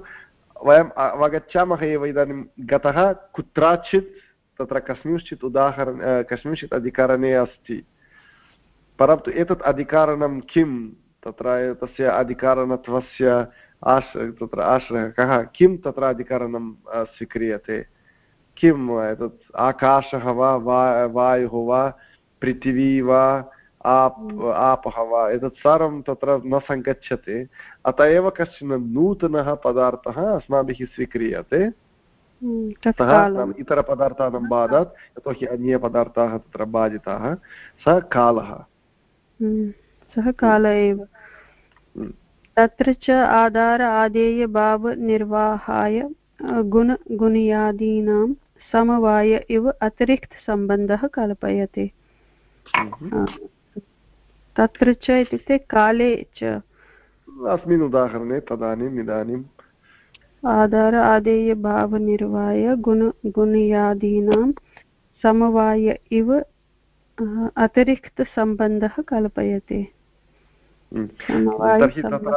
वयम् अवगच्छामः एव इदानीं गतः कुत्रचित् तत्र कस्मिंश्चित् उदाहरण कस्मिंश्चित् अधिकरणे अस्ति परन्तु एतत् अधिकारणं किं तत्र तस्य अधिकारणत्वस्य आश् तत्र आश्रयः कः किं तत्र अधिकरणं स्वीक्रियते किम् एतत् आकाशः वा वायुः वा पृथिवी वा आप् आपः वा एतत् सर्वं तत्र न सङ्गच्छते। अत एव कश्चन नूतनः पदार्थः अस्माभिः स्वीक्रियते। सः इतरपदार्थानां बाधात् यतोहि अन्ये पदार्थाः तत्र बाधिताः। सः कालः। सः काल एव। तत्र च आधार आदेयभावनिर्वाहाय गुण गुणियादीनां समवाय इव अतिरिक्तसम्बन्धः कल्पयते। तत्र च इत्युक्ते काले च। अस्मिन् उदाहरणे तदानीम् इदानीं। आधार आदेयभावनिर्वाय गुण गुणयादीनां समवाय इव अतिरिक्तसम्बन्धः कल्पयते। तर्हि तत्र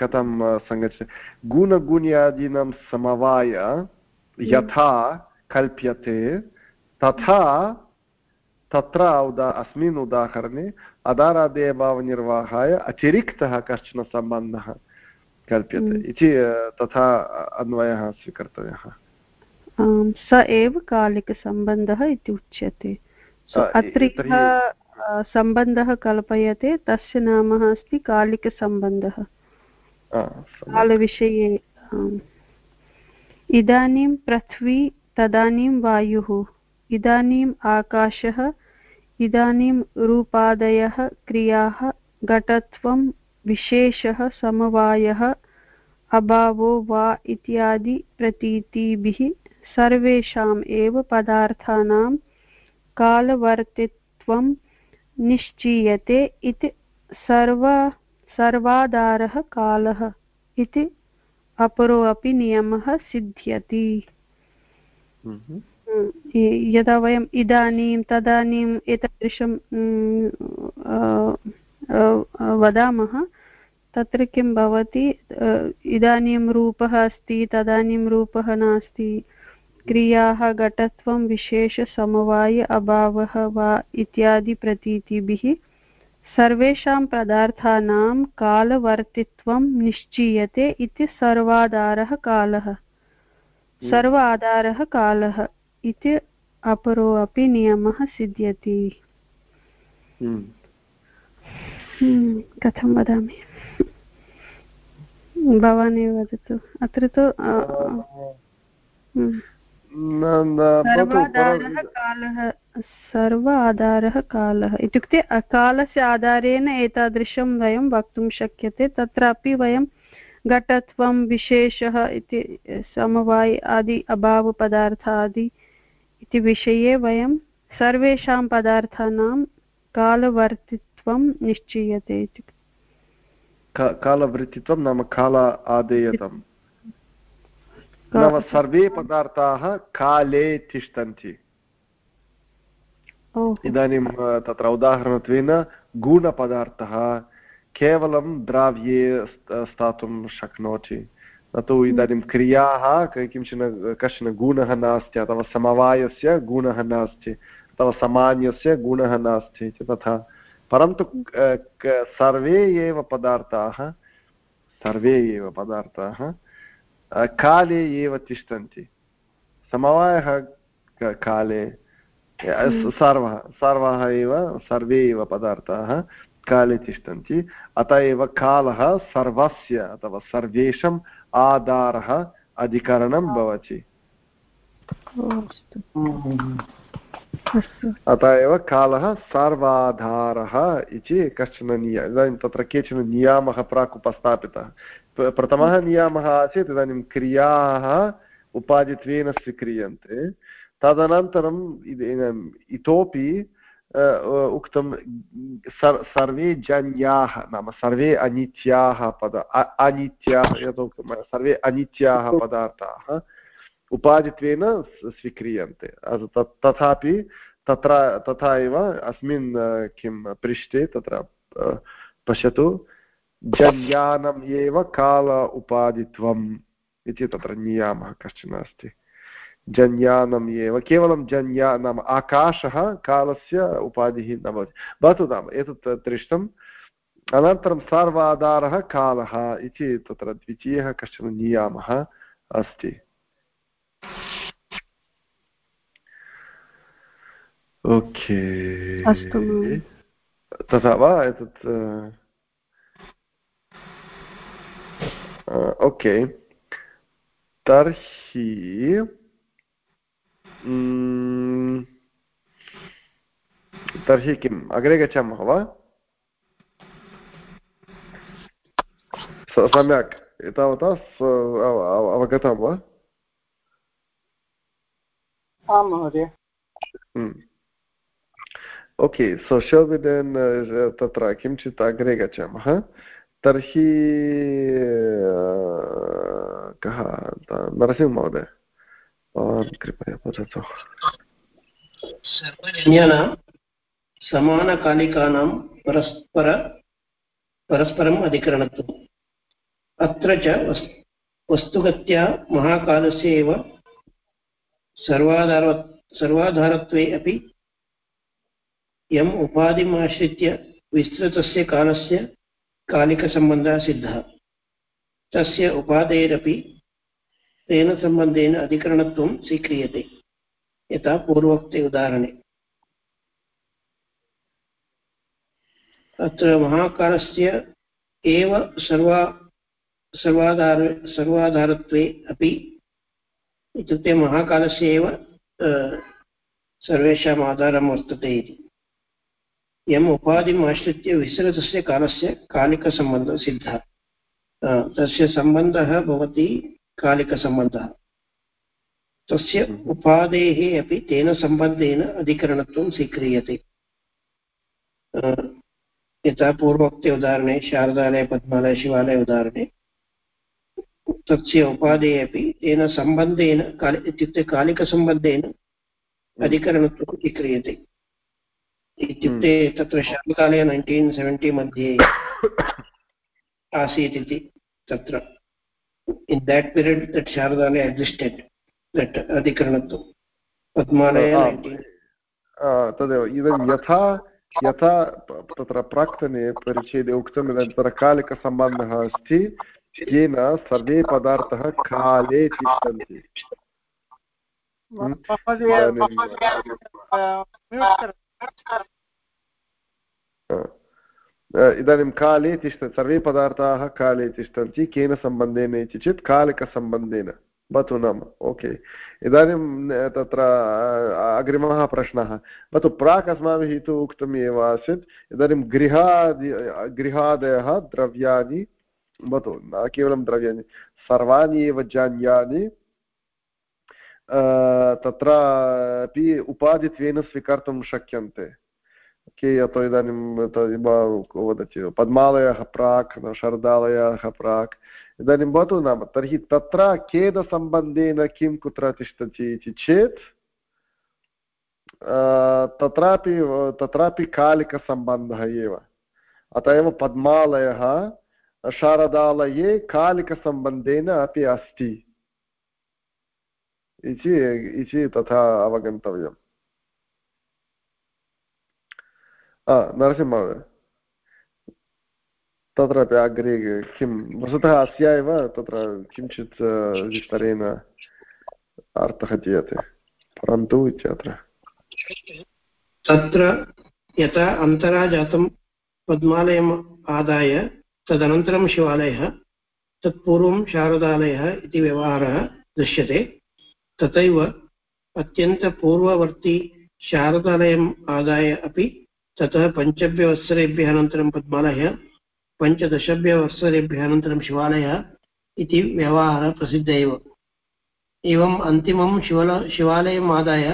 कथं सङ्गच्छति? गुणगुण्यादीनां समवाय यथा कल्प्यते। तथा तत्र उदा अस्मिन् उदाहरणे अदारादेयभावनिर्वाहाय अतिरिक्तः कश्चन सम्बन्धः कल्प्यते हम्म। इति तथा अन्वयः स्वीकर्तव्यः। स एव कालिकसम्बन्धः इति उच्यते। अत्र सम्बन्धः कल्पयते तस्य नाम अस्ति कालिकसम्बन्धः। कालविषये इदानीं पृथ्वी तदानीं वायुः, इदानीम् आकाशः, इदानीं रूपादयः क्रियाः, घटत्वं विशेषः समवायः, अभावो वा इत्यादि प्रतीतिभिः सर्वेषाम् एव पदार्थानां कालवर्तित्वं निश्चीयते इति सर्व, सर्वाधारः कालः इति अपरो अपि नियमः सिद्ध्यति। यदा वयम् इदानीं तदानीम् एतादृशं वदामः तत्र किं भवति इदानीं रूपः अस्ति तदानीं रूपः नास्ति क्रियाः घटत्वं विशेषसमवाय अभावः वा इत्यादि प्रतीतिभिः सर्वेषां पदार्थानां कालवर्तित्वं निश्चीयते इति सर्वाधारः कालः। सर्व आधारः कालः इति अपरो अपि नियमः सिद्ध्यति। हम्म। हम्म, कथं वदामि? भवान् एव वदतु। अत्र तु हम्म। कालः सर्व आधारः कालः। इत्युक्ते कालस्य आधारेण एतादृशं वयं वक्तुं शक्यते। तत्रापि वयं घटत्वं विशेषः इति समवाय आदि अभावपदार्थादि इति विषये वयं सर्वेषां पदार्थानां कालवर्ति कालवृत्तित्वं निश्चीयते इति। कालवृत्तित्वं नाम काल आदेयतम् नाम सर्वे पदार्थाः काले तिष्ठन्ति। इदानीं तत्र उदाहरणत्वेन गुणपदार्थः केवलं द्राव्ये स्थातुं शक्नोति। न तु इदानीं क्रियाः किंचन कश्चन गुणः नास्ति अथवा समवायस्य गुणः नास्ति अथवा सामान्यस्य गुणः नास्ति इति तथा। परन्तु सर्वे एव पदार्थाः सर्वे एव पदार्थाः काले एव तिष्ठन्ति। समवायः काले हम्म। सर्वः सर्वः एव सर्वे एव पदार्थाः। काले तिष्ठन्ति। अत एव कालः सर्वस्य अथवा सर्वेषाम् आधारः अधिकरणं भवति। अत एव कालः सर्वाधारः इति कश्चन निय इदानीं तत्र केचन नियामः प्राक् उपस्थापितः। प्रथमः नियमः आसीत् इदानीं क्रियाः उपाधित्वेन स्वीक्रियन्ते। तदनन्तरम् इतोपि उक्तं सर्वे जन्याः नाम सर्वे अनित्याः पद अनित्याः यदुक्तं सर्वे अनित्याः पदार्थाः उपाधित्वेन स्वीक्रियन्ते तथापि तत्र तथा एव अस्मिन् किं पृष्ठे तत्र पश्यतु जन्यानम् एव काल उपाधित्वम् इति तत्र नियामः कश्चन अस्ति जन्यानम् एव केवलं जन्या नाम आकाशः कालस्य उपाधिः न भवति। भवतु नाम एतत् दृष्टम्। अनन्तरं सर्वाधारः कालः इति तत्र द्वितीयः कश्चन नियामः अस्ति। ओके। तथा वा एतत्? ओके। तर्हि तर्हि किम्? अग्रे गच्छामः वा? सम्यक्। एतावता अवगतं वा? आं महोदय। ओके सो शोभिदेन् तत्र किञ्चित् अग्रे गच्छामः। तर्हि कः? नरसिंहमहोदय। कृपया वदतु सर्वजन्यानां समानकालिकानां परस्पर परस्परम् अधिकरणत्वम्। अत्र च वस्तुगत्या महाकालस्य एव सर्वाधार सर्वाधारत्वे अपि यम् उपाधिम् आश्रित्य विस्तृतस्य कालस्य कालिकसम्बन्धः सिद्धः। तस्य उपाधेरपि तेन सम्बन्धेन अधिकरणत्वं स्वीक्रियते। यथा पूर्वोक्ते उदाहरणे। अत्र महाकालस्य एव सर्वा सर्वाधार सर्वाधारत्वे अपि इत्युक्ते महाकालस्य एव सर्वेषाम् आधारं वर्तते इति। यम् उपाधिम् आश्रित्य विसृतस्य कालस्य कालिकसम्बन्धः सिद्धः तस्य सम्बन्धः भवति कालिकसम्बन्धः तस्य हम्म। उपादेः अपि तेन सम्बन्धेन अधिकरणत्वं स्वीक्रियते यथा पूर्वोक्ते उदाहरणे शारदालय पद्मालय शिवालय उदाहरणे तस्य उपादेः अपि तेन सम्बन्धेन कालि इत्युक्ते कालिकसम्बन्धेन हम्म। अधिकरणत्वं स्वीक्रियते इत्युक्ते हम्म। तत्र शान्तकाले नैन्टीन् सेवेण्टि मध्ये आसीत् इति तत्र in that period that Sharadalaya existed that अधिकरणत्वं Padmalaya तदेव इदानीं यथा यथा तत्र प्राक्तने परिच्छेदे उक्तम् इदानीं तत्र कालिकसम्बन्धः अस्ति येन सर्वे पदार्थाः काले तिष्ठन्ति इदानीं काले तिष्ठन्ति सर्वे पदार्थाः काले तिष्ठन्ति, केन सम्बन्धेन इति चेत् कालिकसम्बन्धेन। भवतु नाम, ओके। इदानीं तत्र अग्रिमः प्रश्नः। भवतु प्राक् अस्माभिः तु उक्तम् एव आसीत्, इदानीं गृहादि गृहादयः द्रव्याणि, भवतु, न, केवलं द्रव्याणि, सर्वाणि एव जान्यानि तत्रापि उपाधित्वेन स्वीकर्तुं शक्यन्ते। के अथवा इदानीं वदति पद्मालयः प्राक् शरदालयः प्राक् इदानीं भवतु नाम तर्हि तत्र खेदसम्बन्धेन किं कुत्र तिष्ठति इति चेत् तत्रापि तत्रापि कालिकसम्बन्धः एव अत एव पद्मालयः शारदालये कालिकसम्बन्धेन अपि अस्ति इति तथा अवगन्तव्यम् नरसिंहमहोदय तत्रापि अग्रे किं वस्तुतः अस्य एव तत्र किञ्चित् विस्तरेण अर्थः दीयते परन्तु इत्यत्र। तत्र यथा अन्तरा जातं पद्मालयम् आदाय, तदनन्तरं शिवालयः, तत्पूर्वं शारदालयः इति व्यवहारः दृश्यते। तथैव अत्यन्तपूर्ववर्ती शारदालयम् आदाय अपि ततः पञ्चभ्यवत्सरेभ्यः अनन्तरं पद्मालयः पञ्चदशभ्यवत्सरेभ्यः अनन्तरं शिवालयः इति व्यवहारः प्रसिद्ध एव। एवम् अन्तिमं शिवल शिवालयम् आदाय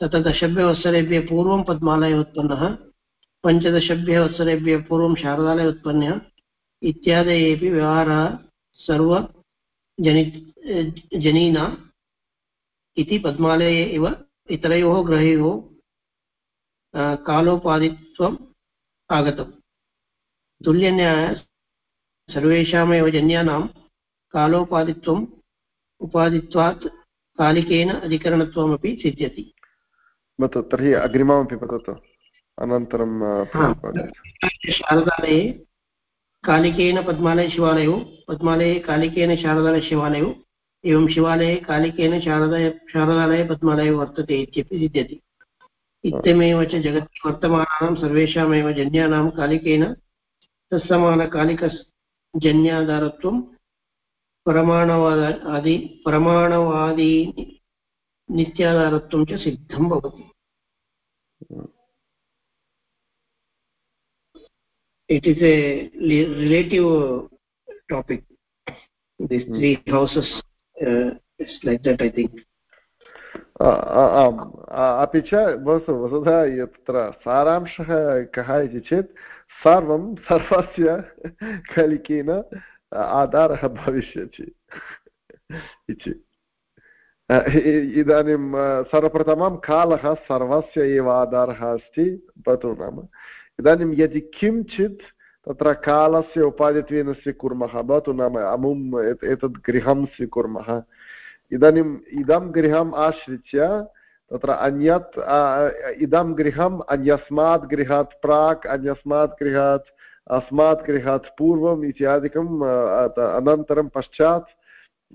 तत्र दशभ्यवत्सरेभ्यः पूर्वं पद्मालयः उत्पन्नः पञ्चदशभ्यः वत्सरेभ्यः पूर्वं शारदालयः उत्पन्नः इत्यादयेपि व्यवहारः सर्वजनि जनीना इति पद्मालये इव इतरयोः ग्रहयोः कालोपादित्वम् आगतम् तुल्यन्याय सर्वेषामेव जन्यानां कालोपादित्वम् उपादित्वात् कालिकेन अधिकरणत्वमपि सिद्ध्यति तर्हि अग्रिममपि वदतु अनन्तरं शारदालये कालिकेन पद्मालयशिवालयो पद्मालये कालिकेन शारदालयशिवालयो एवं शिवालये कालिकेन शारदाय शारदालये पद्मालयो वर्तते इत्यपि सिद्ध्यति इत्यमेव च जगति वर्तमानानां सर्वेषामेव जन्यानां कालिकेन तत्समानकालिकजन्याधारत्वं परमाणवाद आदि परमाणवादी नित्याधारत्वं च सिद्धं भवति is a relative topic these hmm. three houses uh, it's like that i अपि च भवतु वस्तुतः यत्र सारांशः कः इति चेत् सर्वं सर्वस्य कलिकेन आधारः भविष्यति इति इदानीं सर्वप्रथमं कालः सर्वस्य एव आधारः अस्ति भवतु नाम इदानीं यदि किञ्चित् तत्र कालस्य उपाधित्वेन स्वीकुर्मः भवतु नाम अमुम् एतद् गृहं स्वीकुर्मः इदानीम् इदं गृहम् आश्रित्य तत्र अन्यत् इदं गृहम् अन्यस्मात् गृहात् प्राक्, अन्यस्मात् गृहात्, अस्मात् गृहात् पूर्वम् इत्यादिकम् अनन्तरं पश्चात्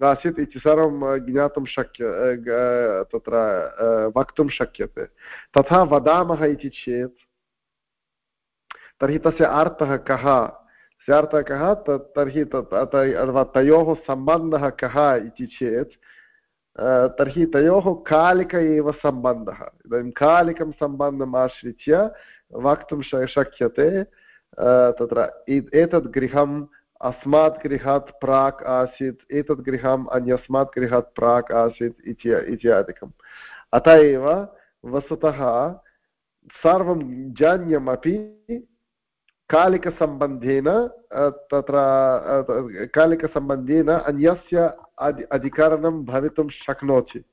आसीत् इति सर्वं ज्ञातुं शक्य तत्र वक्तुं शक्यते। तथा वदामः इति चेत्, तर्हि तस्य अर्थः कः? तस्य अर्थः कः? तर्हि तयोः सम्बन्धः कः इति चेत् तर्हि तयोः कालिक एव सम्बन्धः इदानीं कालिकं सम्बन्धम् आश्रित्य वक्तुं शक्यते तत्र एतद् गृहम् अस्मात् गृहात् प्राक् आसीत् एतद् गृहम् अन्यस्मात् गृहात् प्राक् आसीत् इति इत्यादिकम् अत एव वस्तुतः सर्वं जान्यमपि कालिकसम्बन्धेन तत्र कालिकसम्बन्धेन अन्यस्य अधि, अधिकरणं भवितुं शक्नोति।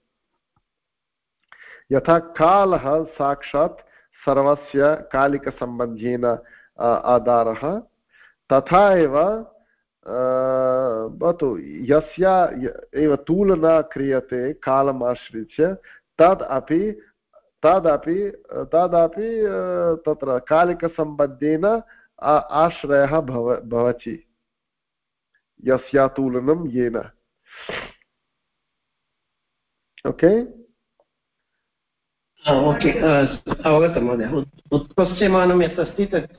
यथा कालः साक्षात् सर्वस्य कालिकसम्बन्धेन आधारः, तथा एव भवतु, यस्य एव तुलना क्रियते कालम् आश्रित्य, तद् अपि तदपि तदपि तत्र कालिकसम्बन्धेन आश्रयः भव भवति। यस्य तुलनं येन। ओके? ओके अवगतं महोदय। उत्पत्स्यमानं यत् अस्ति तत्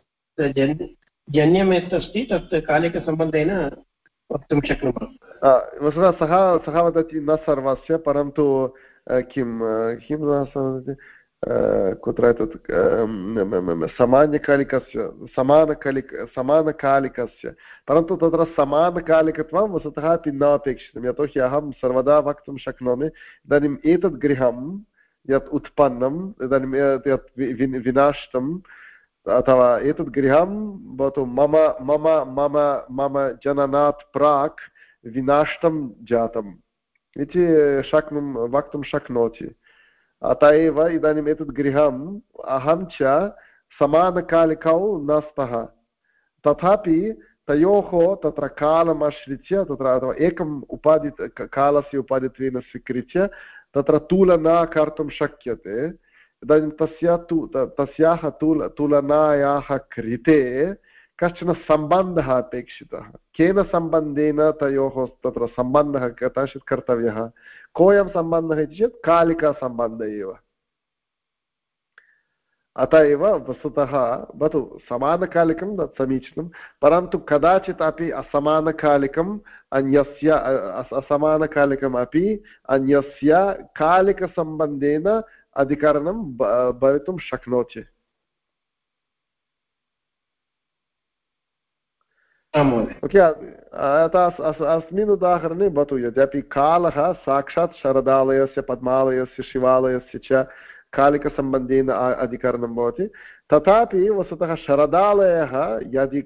जन्यं यत् अस्ति तत् कालिकसम्बन्धेन वक्तुं शक्नुमः। वस्तुतः सः सः वदति न सर्वस्य परन्तु किं किं कुत्र एतत् सामान्यकालिकस्य समानकालिक समानकालिकस्य परन्तु तत्र समानकालिकत्वं वस्तुतः अपि न अपेक्षितं यतोहि अहं सर्वदा वक्तुं शक्नोमि इदानीम् एतद् गृहं यत् उत्पन्नम् इदानीं यत् विनाशितम् अथवा एतद् गृहं भवतु मम मम मम मम जननात् प्राक् विनाष्टं जातम् इति शक्नुं वक्तुं शक्नोति अत एव इदानीम् एतद् गृहम् अहं च समानकालिकौ न स्तः तथापि तयोः तत्र कालम् आश्रित्य तत्र अथवा एकम् उपाधि कालस्य उपाधित्वेन स्वीकृत्य तत्र तुलना कर्तुं शक्यते इदानीं तस्य तु तस्याः तुल तुलनायाः कृते कश्चन सम्बन्धः अपेक्षितः केन सम्बन्धेन तयोः तत्र सम्बन्धः कदाचित् कर्तव्यः कोऽयं सम्बन्धः इति चेत् कालिकासम्बन्धः एव अत एव वस्तुतः भवतु समानकालिकं तत् समीचीनं परन्तु कदाचित् अपि असमानकालिकम् अन्यस्य असमानकालिकमपि अन्यस्य कालिकसम्बन्धेन अधिकरणं भवितुं शक्नोति ओके अस्मिन् उदाहरणे भवतु यद्यपि कालः साक्षात् शरदालयस्य पद्मालयस्य शिवालयस्य च कालिकसम्बन्धेन अधिकरणं भवति तथापि वस्तुतः शरदालयः यदि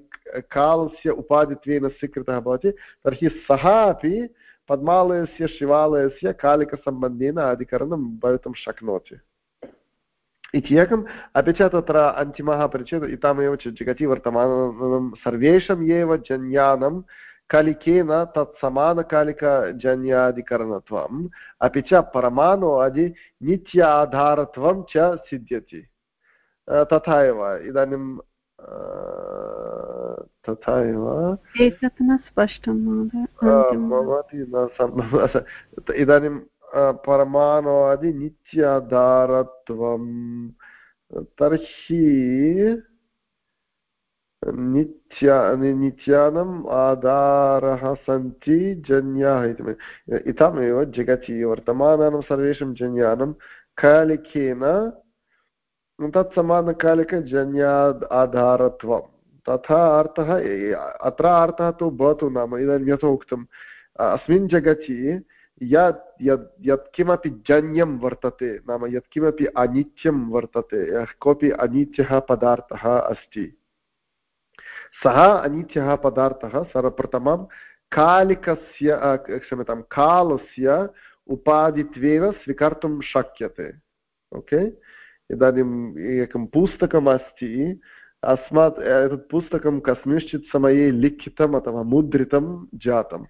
कालस्य उपाधित्वेन स्वीकृतः भवति तर्हि सः अपि पद्मालयस्य शिवालयस्य कालिकसम्बन्धेन अधिकरणं भवितुं शक्नोति इति एकम् अपि च तत्र अन्तिमः परिचयः इतामेव जगति वर्तमानं सर्वेषाम् एव जन्यानं कलिकेन तत् समानकालिकजन्याधिकरणत्वम् अपि च परमाणु आदि नित्य आधारत्वं च सिद्ध्यति तथा एव इदानीं तथा एव एतत् न स्पष्टं इदानीं परमाणुवादि नित्याधारत्वं तर्हि नित्या नित्यानम् आधारः सन्ति जन्याः इति इत्थमेव जगति वर्तमानानां सर्वेषां जन्यानं कालिकेन तत्समानकालिकजन्याद् आधारत्वं तथा अर्थः, अत्र अर्थः तु भवतु नाम, इदानीं यथा उक्तम् अस्मिन् जगति यत् यत् यत्किमपि जन्यं वर्तते, नाम यत्किमपि अनित्यं वर्तते, यः कोऽपि अनित्यः पदार्थः अस्ति, सः अनित्यः पदार्थः सर्वप्रथमं कालिकस्य क्षम्यतां, कालस्य उपाधित्वेन स्वीकर्तुं शक्यते, ओके? इदानीम् एकं पुस्तकम् अस्ति, अस्मात्, एतत् पुस्तकं कस्मिंश्चित् समये लिखितम् अथवा मुद्रितं जातम्।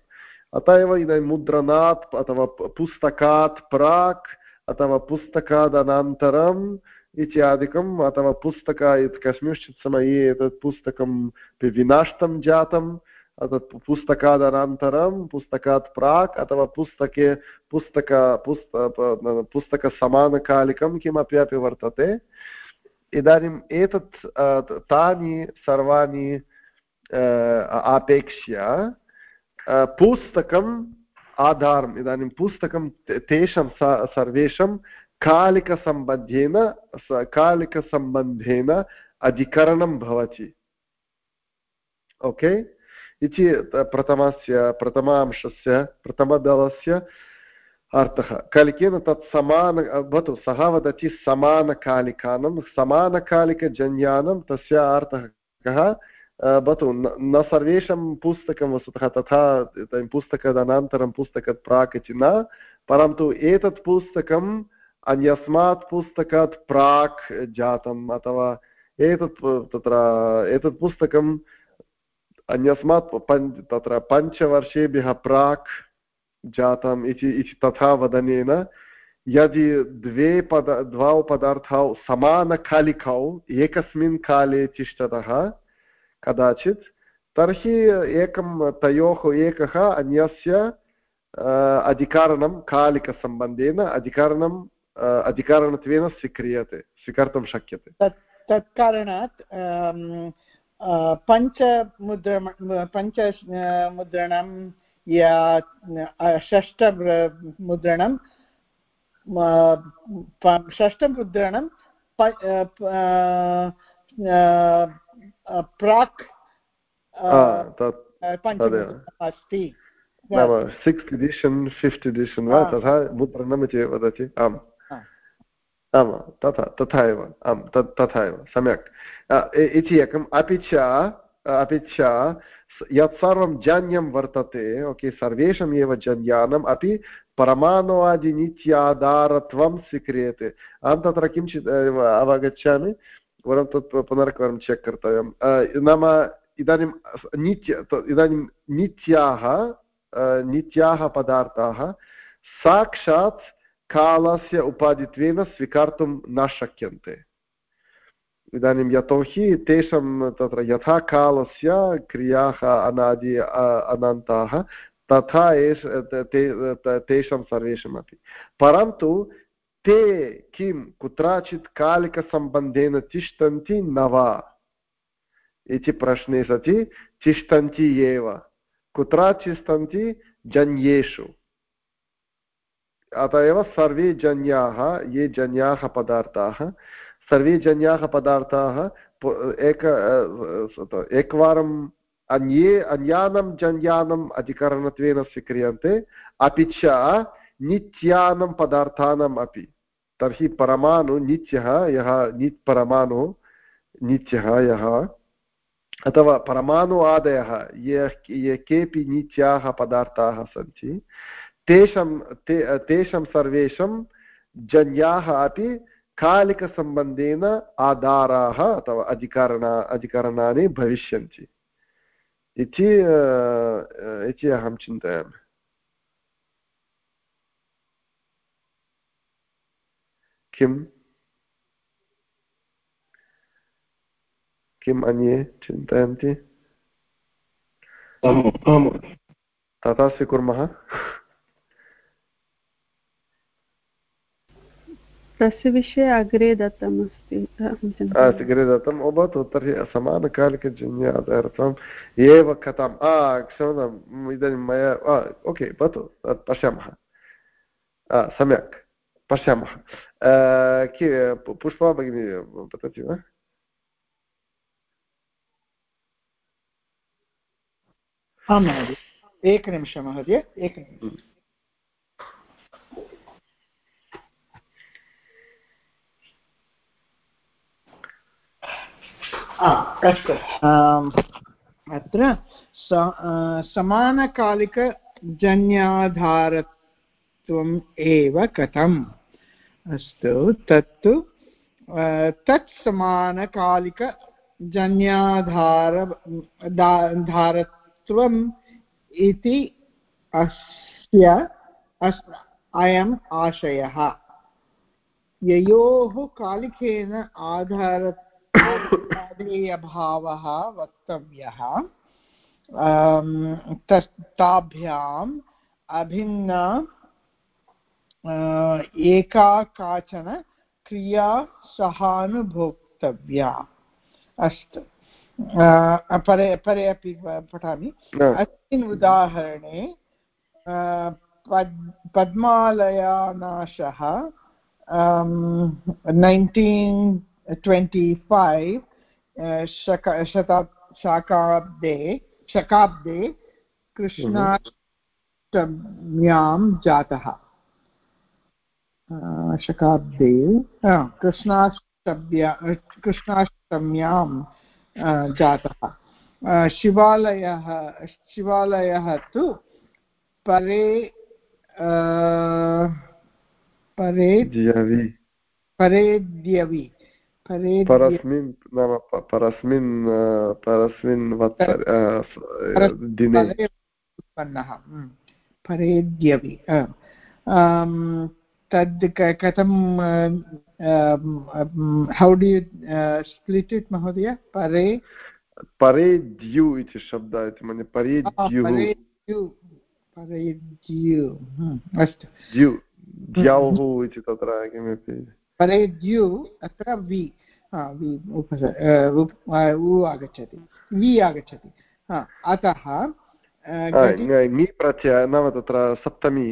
अतः एव इदानीं मुद्रणात् अथवा पुस्तकात् प्राक् अथवा पुस्तकादनन्तरम् इत्यादिकम् अथवा पुस्तक कस्मिंश्चित् समये एतत् पुस्तकं विनष्टं जातं तत् पुस्तकादनन्तरं पुस्तकात् प्राक् अथवा पुस्तके पुस्तक पुस्त पुस्तकसमानकालिकं किमपि अपि वर्तते इदानीम् एतत् तानि सर्वाणि अपेक्ष्य पुस्तकम् आधारम्, इदानीं पुस्तकं तेषां सर्वेषां कालिकसम्बन्धेन कालिकसम्बन्धेन अधिकरणं भवति। ओके? इति प्रथमस्य, प्रथमांशस्य, प्रथमदलस्य अर्थः। कालिकेन तत् समान, भवतु, सः वदति समानकालिकानं, समानकालिकजन्यानं, तस्य अर्थः कः? भवतु न सर्वेषां पुस्तकं वस्तुतः तथा पुस्तकादनन्तरं पुस्तकात् प्राक् इति न परन्तु एतत् पुस्तकम् अन्यस्मात् पुस्तकात् प्राक् जातम् अथवा एतत् तत्र एतत् पुस्तकम् अन्यस्मात् पञ्च तत्र पञ्चवर्षेभ्यः प्राक् जातम् इति तथा वदनेन यदि द्वे पद द्वौ पदार्थौ समानकालिकौ एकस्मिन् काले तिष्ठतः कदाचित् तर्हि एकं तयोः एकः अन्यस्य अधिकारणं कालिकसम्बन्धेन अधिकारणम् अधिकारणत्वेन स्वीक्रियते स्वीकर्तुं शक्यते तत् कारणात् पञ्चमुद्र पञ्चमुद्रणं या षष्ठमुद्रणं षष्ठमुद्रणं प्राक् अस्ति नाम सिक्स् एडिशन् फिफ्त् एडिशन् वा तथा मुद्रणम् इति वदति आम् आम् तथा तथा एव आम् तत् तथा एव सम्यक् इति एकम् अपि च अपि च यत् सर्वं जन्यं वर्तते ओके सर्वेषाम् एव जन्यानम् अपि परमाणुवादिनित्याधारत्वं स्वीक्रियते अहं तत्र किञ्चित् अवगच्छामि वरं तत् पुनरेकवारं चेक् कर्तव्यं नाम इदानीं नित्य इदानीं नित्याः नित्याः पदार्थाः साक्षात् कालस्य उपाधित्वेन स्वीकर्तुं न शक्यन्ते इदानीं यतोहि तेषां तत्र यथा कालस्य क्रियाः अनादि अनन्ताः तथा एष तेषां सर्वेषामपि परन्तु ते किं कुत्रचित् कालिकसम्बन्धेन तिष्ठन्ति न वा इति प्रश्ने सति तिष्ठन्ति एव कुत्र जन्येषु अत एव सर्वे जन्याः ये जन्याः पदार्थाः सर्वे जन्याः पदार्थाः एक एकवारम् अन्ये अन्यानं जन्यानम् अधिकरणत्वेन स्वीक्रियन्ते अपि च नित्यानं पदार्थानाम् अपि। तर्हि परमाणु नित्यः, यः नि परमाणु, नित्यः यः, अथवा परमाणु आदयः, ये ये केपि नित्याः पदार्थाः सन्ति, तेषां, ते, तेषां सर्वेषां जन्याः अपि कालिकसम्बन्धेन आधाराः अथवा अधिकरण, अधिकरणानि भविष्यन्ति। इति अहं चिन्तयामि। किम्? किम् अन्ये चिन्तयन्ति? तथा स्वीकुर्मः तस्य विषये अग्रे दत्तमस्ति। अग्रे दत्तम्। भवतु तर्हि समानकालिकजन्यादर्थम् एव कथं क्षम्यताम्। इदानीं मया ओके भवतु पश्यामः। सम्यक्। पश्यामः पुष्पा भगिनी वदति वा आं महोदय एकनिमिषं महोदय एकनिमिषम् अस्तु अत्र समानकालिकजन्याधारत्वम् एव कथम् अस्तु, तत्तु तत् समानकालिकजन्याधार धारत्वम् इति अस्य, अस्, अयम् आशयः। ययोः कालिकेन आधार आदेयभावः वक्तव्यः ताभ्याम् अभिन्न एका काचन क्रिया सहानुभोक्तव्या। अस्तु। परे परे अपि पठामि। अस्मिन् उदाहरणे पद्मालयानाशः नैन्टीन् 25 शकाब्दे शकाब्दे कृष्णाष्टम्यां जातः। शकाब्दे कृष्णाष्टम्या कृष्णाष्टम्यां जातः। शिवालयः शिवालयः तु परे परे परेद्यवि परस्मिन् नाम परस्मिन् परस्मिन् दिने। उत्पन्नः। परेद्यवि तद् कथं how do you split it महोदय? परे? परेद्यु इति शब्दः इति मन्ये परेद्युः परेद्यु अस्तु। द्यु द्यौः इति तत्र किमपि। परेद्यु अत्र वि वि उ आगच्छति वि आगच्छति अतः प्रत्यय नाम तत्र सप्तमी।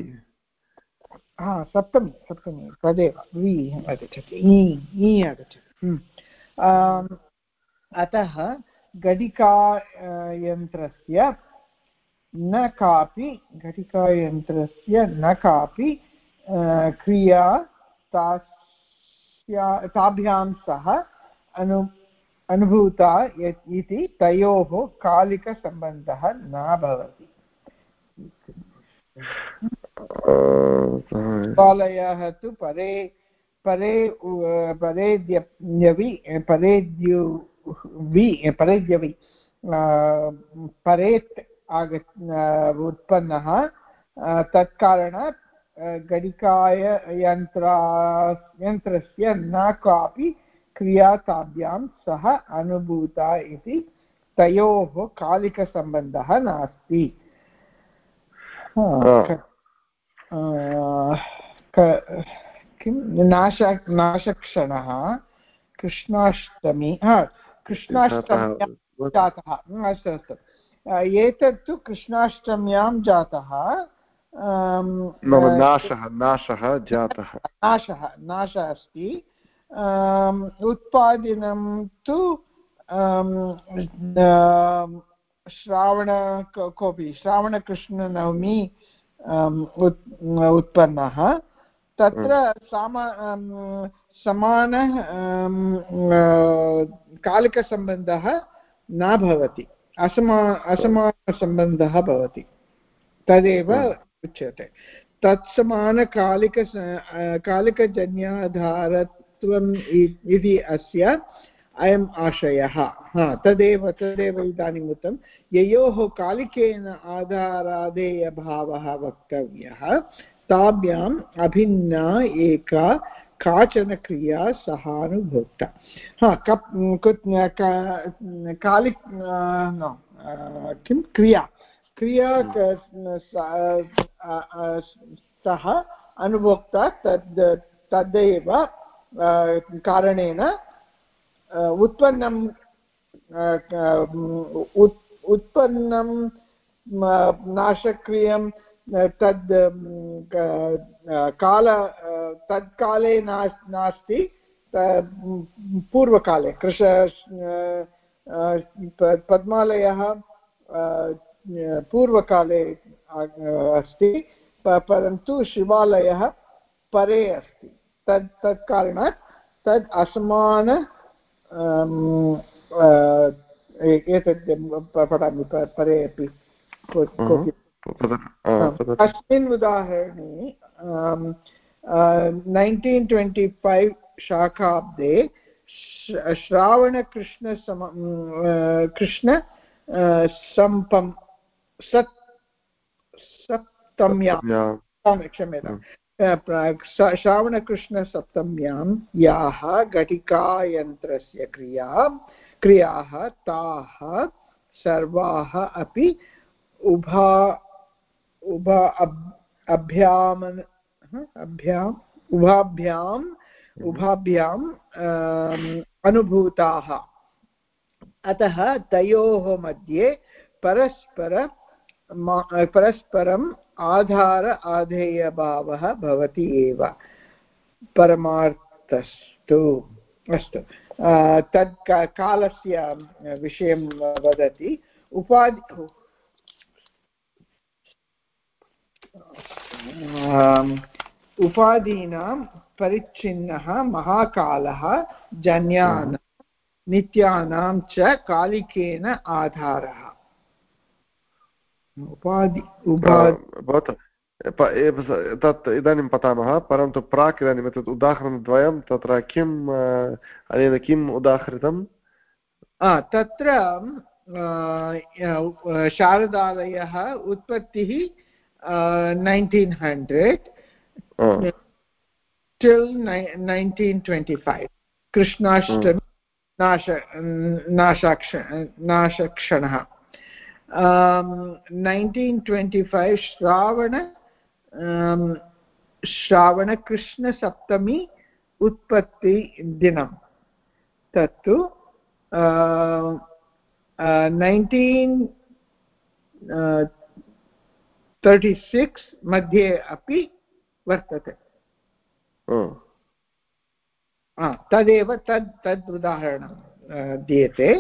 हा सप्तमी सप्तमी तदेव वि आगच्छति ङि आगच्छति अतः घटिकायन्त्रस्य न कापि घटिकायन्त्रस्य न कापि क्रिया तास् ताभ्यां सह अनु अनुभूता इति तयोः कालिकसम्बन्धः न भवति बालयः तु परे परे परेद्यवि परेद्युवि परेद्यवि परेत् आग उत्पन्नः तत्कारणात् घटिकाय यन्त्रा यन्त्रस्य न कापि क्रिया ताभ्यां सह अनुभूता इति तयोः कालिकसम्बन्धः नास्ति। किं नाश नाशक्षणः कृष्णाष्टमी हा कृष्णाष्टम्यां जातः अस्तु अस्तु। एतत् तु कृष्णाष्टम्यां जातः नाशः नाशः जातः। नाशः नाशः अस्ति। उत्पादनं तु श्रावण कोऽपि श्रावणकृष्णनवमी उत्पन्नः तत्र सामा समानः कालिकसम्बन्धः न भवति असमा असमानसम्बन्धः भवति तदेव उच्यते तत्समानकालिक कालिकजन्याधारत्वम् इति अस्य अयम् आशयः। हा, तदेव तदेव इदानीम् उक्तं ययोः कालिकेन आधारादेयभावः वक्तव्यः। ताभ्याम् अभिन्ना एका काचन क्रिया सहानुभुक्ता हा, कप् कालि किं? क्रिया। क्रिया सः अनुभोक्ता तद्, तदेव कारणेन उत्पन्नं उत्पन्नं नाशक्रियं तद् काल तत्काले नास् नास्ति पूर्वकाले, कृष पद्मालयः पूर्वकाले अस्ति परन्तु शिवालयः परे अस्ति तत् तत् कारणात् तद् असमान एतत् पठामि परे अपि अस्मिन् उदाहरणे नैन्टीन् ट्वेण्टि फैव् शाखाब्दे श्रावणकृष्णसम कृष्ण सम्पं सत् सप्तम्यां क्षम्यताम् श्रावणकृष्णसप्तम्यां याः घटिकायन्त्रस्य क्रिया क्रियाः ताः सर्वाः अपि उभा उभा अभ्यामन अभ्याम् उभाभ्याम् उभाभ्याम् अनुभूताः। अतः तयोः मध्ये परस्पर परस्परम् आधार आधेयभावः भवति एव। परमार्थस्तु। अस्तु। तत् कालस्य विषयं वदति। उपाधि उपाधीनां परिच्छिन्नः महाकालः जन्यानां नित्यानां च कालिकेन आधारः। उपाधि भवतु तत् इदानीं पठामः परन्तु प्राक् इदानीम् एतत् उदाहरणद्वयं तत्र किम् अनेन किम् उदाहृतं तत्र शारदालयः उत्पत्तिः nineteen hundred till nineteen twenty five Krishnashtami नाश नाशाक्ष नाशक्षणः नैन्टीन् ट्वेण्टि फैव् श्रावण श्रावणकृष्णसप्तमी उत्पत्तिदिनं तत्तु नैन्टीन् तर्टि सिक्स् मध्ये अपि वर्तते तदेव तद् तद् उदाहरणं दीयते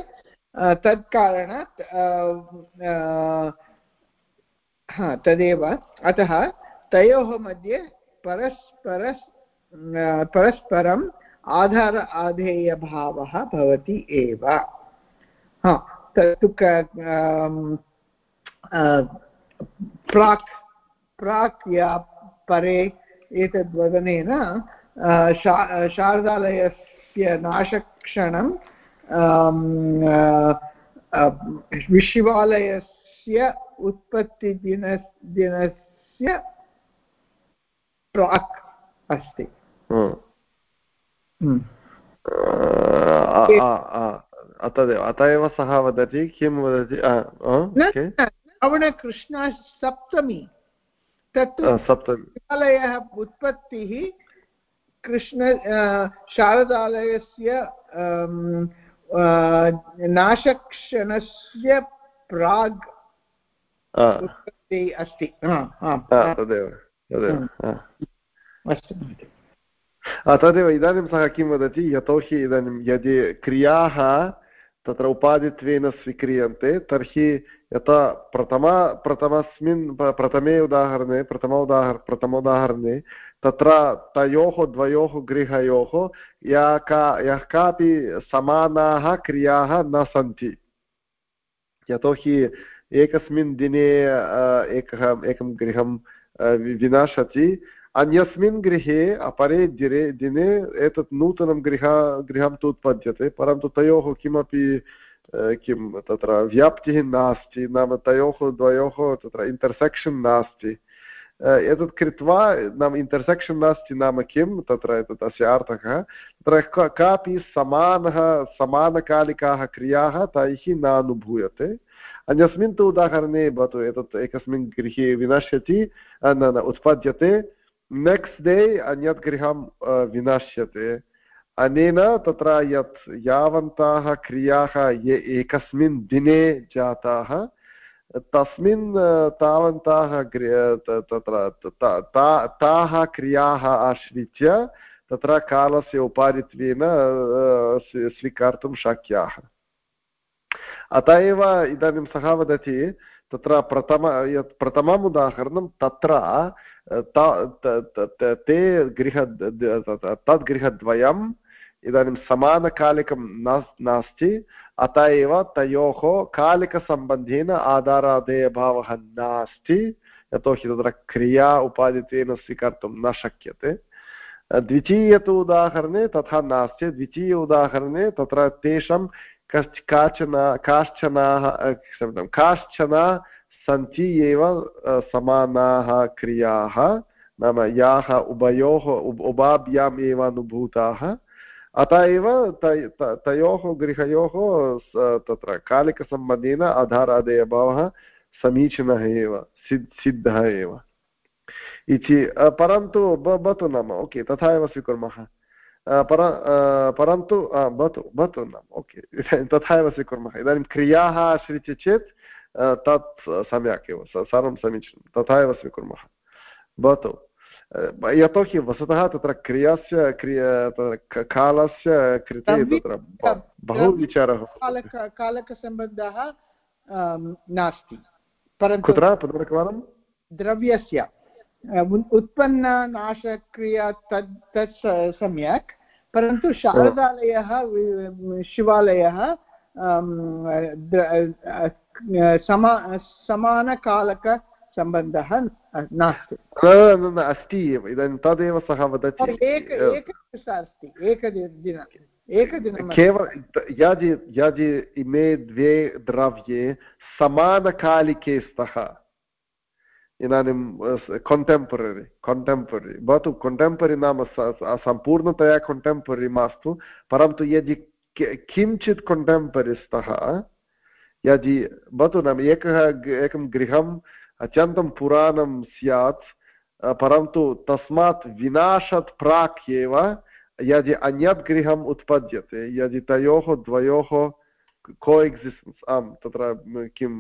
तत् कारणात् हा, तदेव। अतः तयोः मध्ये परस्पर परस्परम् आधार आधेयभावः भवति एव। हा, तत्तु प्राक् प्राक् या परे एतद्वदनेन शा, शारदालयस्य नाशक्षणं विश्वालयस्य उत्पत्तिदिन दिनस्य प्राक् अस्ति। तदेव अत एव सः वदति किं वदति रावणकृष्ण सप्तमी। तत्तु सप्तमी। उत्पत्तिः कृष्ण शारदालयस्य नाशक्षणस्य प्राग् अस्ति तदेव तदेव अस्तु तदेव इदानीं सः किं वदति यतोहि इदानीं यदि क्रियाः तत्र उपाधित्वेन स्वीक्रियन्ते, तर्हि यथा प्रथमा, प्रथमस्मिन् प्रथमे उदाहरणे, प्रथम उदाहर प्रथमोदाहरणे तत्र तयोः, द्वयोः गृहयोः या का यः कापि समानाः क्रियाः न सन्ति। यतोहि एकस्मिन् दिने एकः, एकं गृहं विनाशति। अन्यस्मिन् गृहे अपरे दिने दिने एतत् नूतनं गृह गृहं तु उत्पद्यते परन्तु तयोः किमपि किं तत्र व्याप्तिः नास्ति नाम तयोः द्वयोः तत्र इण्टर्सेक्षन् नास्ति एतत् कृत्वा नाम इण्टर्सेक्षन् नास्ति नाम किं तत्र एतत् अस्य अर्थः तत्र कापि समानः समानकालिकाः क्रियाः तैः नानुभूयते अन्यस्मिन् तु उदाहरणे भवतु एतत् एकस्मिन् गृहे विनश्यति न उत्पद्यते नेक्स्ट् डे अन्यत् गृहं विनश्यते अनेन तत्र यत् यावन्ताः क्रियाः ये एकस्मिन् दिने जाताः तस्मिन् तावन्ताः तत्र ताः क्रियाः आश्रित्य तत्र कालस्य उपाधित्वेन स्वीकर्तुं शक्याः अत एव इदानीं सः वदति तत्र प्रथम यत् प्रथमम् उदाहरणं तत्र ते गृह तद् गृहद्वयम् इदानीं समानकालिकं नास्ति अत एव तयोः कालिकसम्बन्धेन आधारादेयभावः नास्ति यतोहि तत्र क्रिया उपादितेन स्वीकर्तुं न शक्यते द्वितीय तु उदाहरणे तथा नास्ति द्वितीय उदाहरणे तत्र तेषां कश्च काचन काश्चनाः काश्चन सन्ति एव समानाः क्रियाः। नाम याः उभयोः उभाभ्याम् एव अनुभूताः अत एव तयोः गृहयोः तत्र कालिकसम्बन्धेन आधारादयभावः समीचीनः एव, सिद्, सिद्धः एव। इति परन्तु भवतु नाम, ओके, तथा एव स्वीकुर्मः। पर परन्तु भवतु भवतु नाम, ओके, तथा एव स्वीकुर्मः। इदानीं क्रियाः आश्रित्य चेत् तत् सम्यक् एव सर्वं समीचीनं तथा एव स्वीकुर्मः भवतु यतोहि वस्तुतः तत्र क्रियास्य क्रिया कालस्य कृते तत्र बहु विचारः कालकसम्बन्धः नास्ति परन्तु कुत्र पुनरेकवारं द्रव्यस्य उत्पन्ननाशक्रिया तत् तत् सम्यक् परन्तु शारदालयः शिवालयः समा समानकालकसम्बन्धः नास्ति। अस्ति एव। इदानीं तदेव सः वदति। अस्ति। एकदिन एकदिनं केवलं यदि यदि इमे द्वे द्रव्ये समानकालिके स्तः इदानीं कण्टेम्पररि कण्टेम्पररि भवतु कण्टेम्पररि नाम सम्पूर्णतया कण्टेम्पररि मास्तु परन्तु यदि किञ्चित् कण्टेम्पररि स्तः यदि भवतु नाम एकः एकं गृहम् अत्यन्तं पुराणं स्यात् परन्तु तस्मात् विनाशात् प्राक् एव यदि अन्यत् गृहम् उत्पद्यते यदि तयोः द्वयोः को एक्सिस्टेन्स् आम् तत्र किं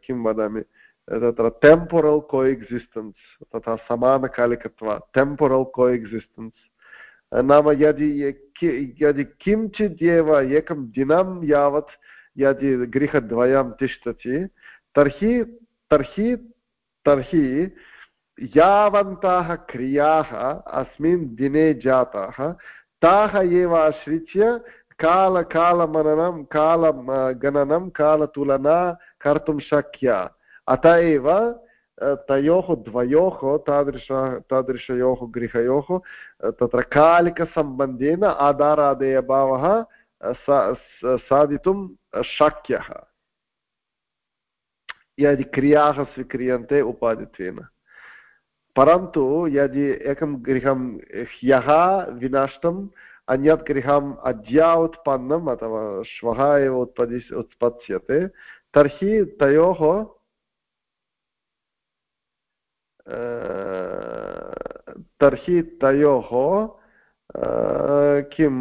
किं वदामि तत्र टेम्पोरल् को एक्सिस्टेन्स् तथा समानकालिकत्वा टेम्पोरल् को एक्सिस्टेन्स् नाम यदि यदि किञ्चित् एव एकं दिनं यावत् यदि गृहद्वयं तिष्ठति, तर्हि तर्हि तर्हि यावन्ताः क्रियाः अस्मिन् दिने जाताः, ताः एव आश्रित्य कालकालमननं कालगणनं कालतुलना कर्तुं शक्या। अत एव तयोः द्वयोः, तादृश, तादृशयोः गृहयोः तत्र कालिकसम्बन्धेन आधारादेयभावः साधितुं शक्यः। यदि क्रियाः स्वीक्रियन्ते उपाधित्वेन परन्तु यदि एकं गृहं ह्यः विनष्टम्, अन्यत् गृहम् अद्य उत्पन्नम् अथवा श्वः एव उत्पदि उत्पत्स्यते तर्हि तयोः तर्हि तयोः किं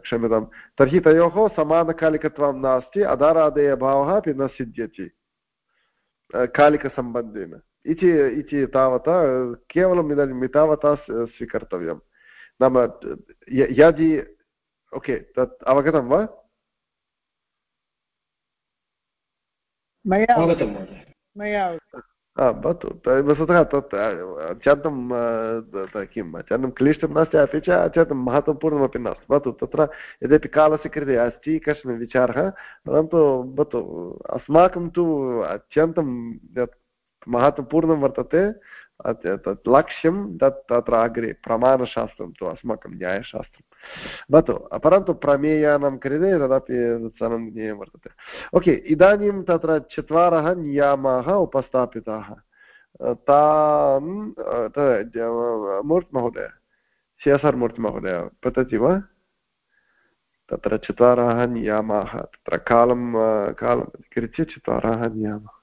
क्षम्यतां तर्हि तयोः समानकालिकत्वं नास्ति अधारादेयभावः अपि न सिद्ध्यति कालिकसम्बन्धेन इति इति तावता केवलम् इदानीम् एतावता स्वीकर्तव्यं नाम यदि ओके तत् अवगतं वा मया मया भवतु वस्तुतः तत् अत्यन्तं किम् अत्यन्तं क्लिष्टं नास्ति अपि च अत्यन्तं महत्त्वपूर्णमपि नास्ति भवतु तत्र यद्यपि कालस्य कृते अस्ति कश्चन विचारः परन्तु भवतु अस्माकं तु अत्यन्तं यत् महत्त्वपूर्णं वर्तते तत् लक्ष्यं तत् तत्र अग्रे प्रमाणशास्त्रं तु अस्माकं न्यायशास्त्रं भवतु परन्तु प्रमेयानां कृते तदपि सनन्दनीयं वर्तते ओके इदानीं तत्र चत्वारः नियमाः उपस्थापिताः तान् मूर्तिमहोदय शेसर् मूर्तिमहोदय पतति वा तत्र चत्वारः नियमाः तत्र कालं कालम् अधिकृत्य चत्वारः नियमाः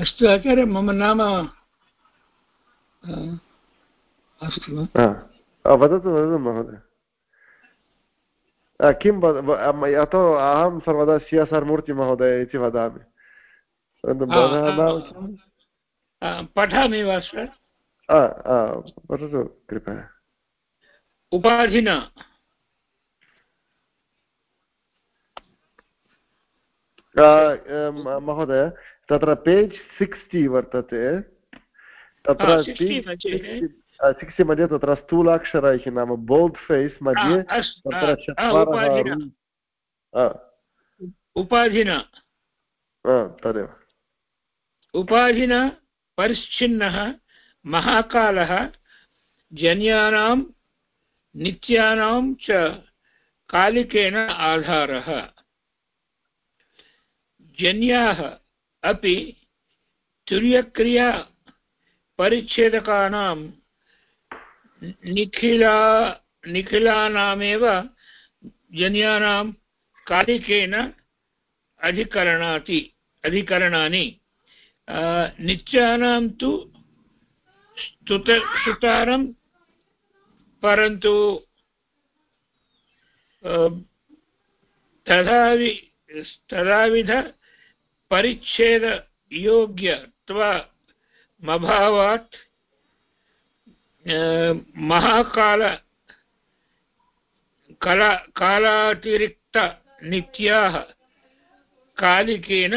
अस्तु आचार्य मम नाम अस्तु वा? वदतु वदतु महोदय. किं यतो अहं सर्वदा सि एस् आर् मूर्तिमहोदय इति वदामि पठामि वा सर् वदतु कृपया. उपाधिना। महोदय तत्र पेज् सिक्स्टि वर्तते। तत्र सिक्स्टि मध्ये तत्र स्थूलाक्षरैः नाम बोल्ड् फेस् मध्ये तत्र चत्वारः उपाधिना। तदेव। उपाधिना परिच्छिन्नः महाकालः जन्यानां नित्यानां च कालिकेन आधारः। जन्याः अपि तुर्यक्रिया परिच्छेदकानां निखिला, निखिलानामेव जन्यानां कालिकेन अधिकरणाति, अधिकरणानि। नित्यानां तु स्तुत स्तुतारं परन्तु तथावि तदाविध परिच्छेदयोग्यत्वमभावात् महाकाल कला कालातिरिक्तनित्याः कालिकेन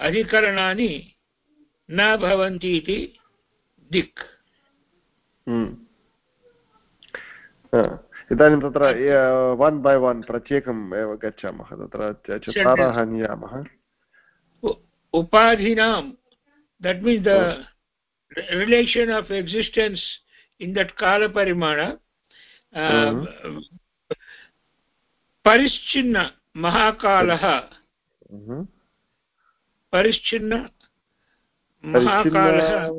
अधिकरणानि न भवन्ति इति दिक्। हम्म। इदानीं तत्र वन् बै वन् प्रत्येकम् एव गच्छामः तत्र चत्वारः नियामः। upadhinam that means the oh. relation of existence in that kala parimana uh, mm-hmm. परिश्चिन्न महाकालः परिश्चिन्न महाकालः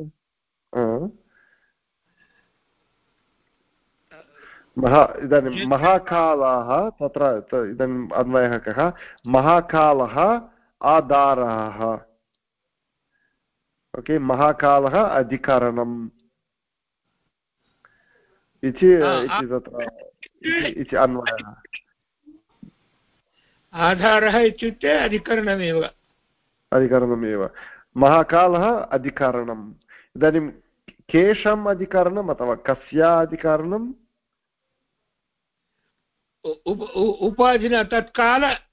महा इदानीं महाकालाः तत्र इदानीम् अन्वयः कः महाकालः आधारः ओके महाकालः अधिकरणम्। इति तत्र इति अन्वयः। आधारः इत्युक्ते अधिकरणमेव। अधिकरणमेव। महाकालः अधिकरणम्। इदानीं केषाम् अधिकरणम् अथवा कस्य अधिकरणम्? उपाधिना तत्काल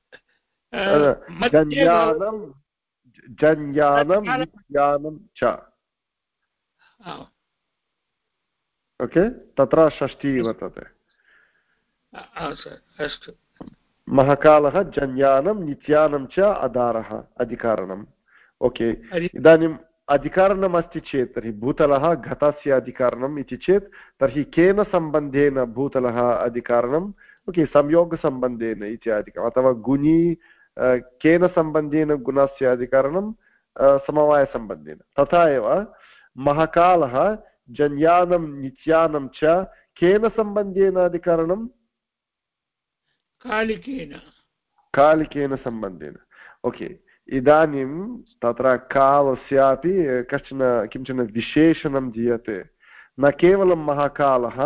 च ओके तत्र षष्टिः वर्तते अस्तु महकालः जन्यानं नित्यानं च अधारः अधिकारणम् ओके इदानीं अधिकरणम् अस्ति चेत् तर्हि भूतलः घटस्य अधिकरणम् इति चेत् तर्हि केन सम्बन्धेन भूतलः अधिकरणम् ओके संयोगसम्बन्धेन इत्यादिकम् अथवा गुणी केन सम्बन्धेन गुणस्य अधिकरणं समवायसम्बन्धेन। तथा एव महाकालः जन्यानं नित्यानं च केन सम्बन्धेन अधिकरणं? कालिकेन। कालिकेन सम्बन्धेन। ओके इदानीं तत्र कालस्यापि कश्चन किंचन विशेषणं दीयते। न केवलं महाकालः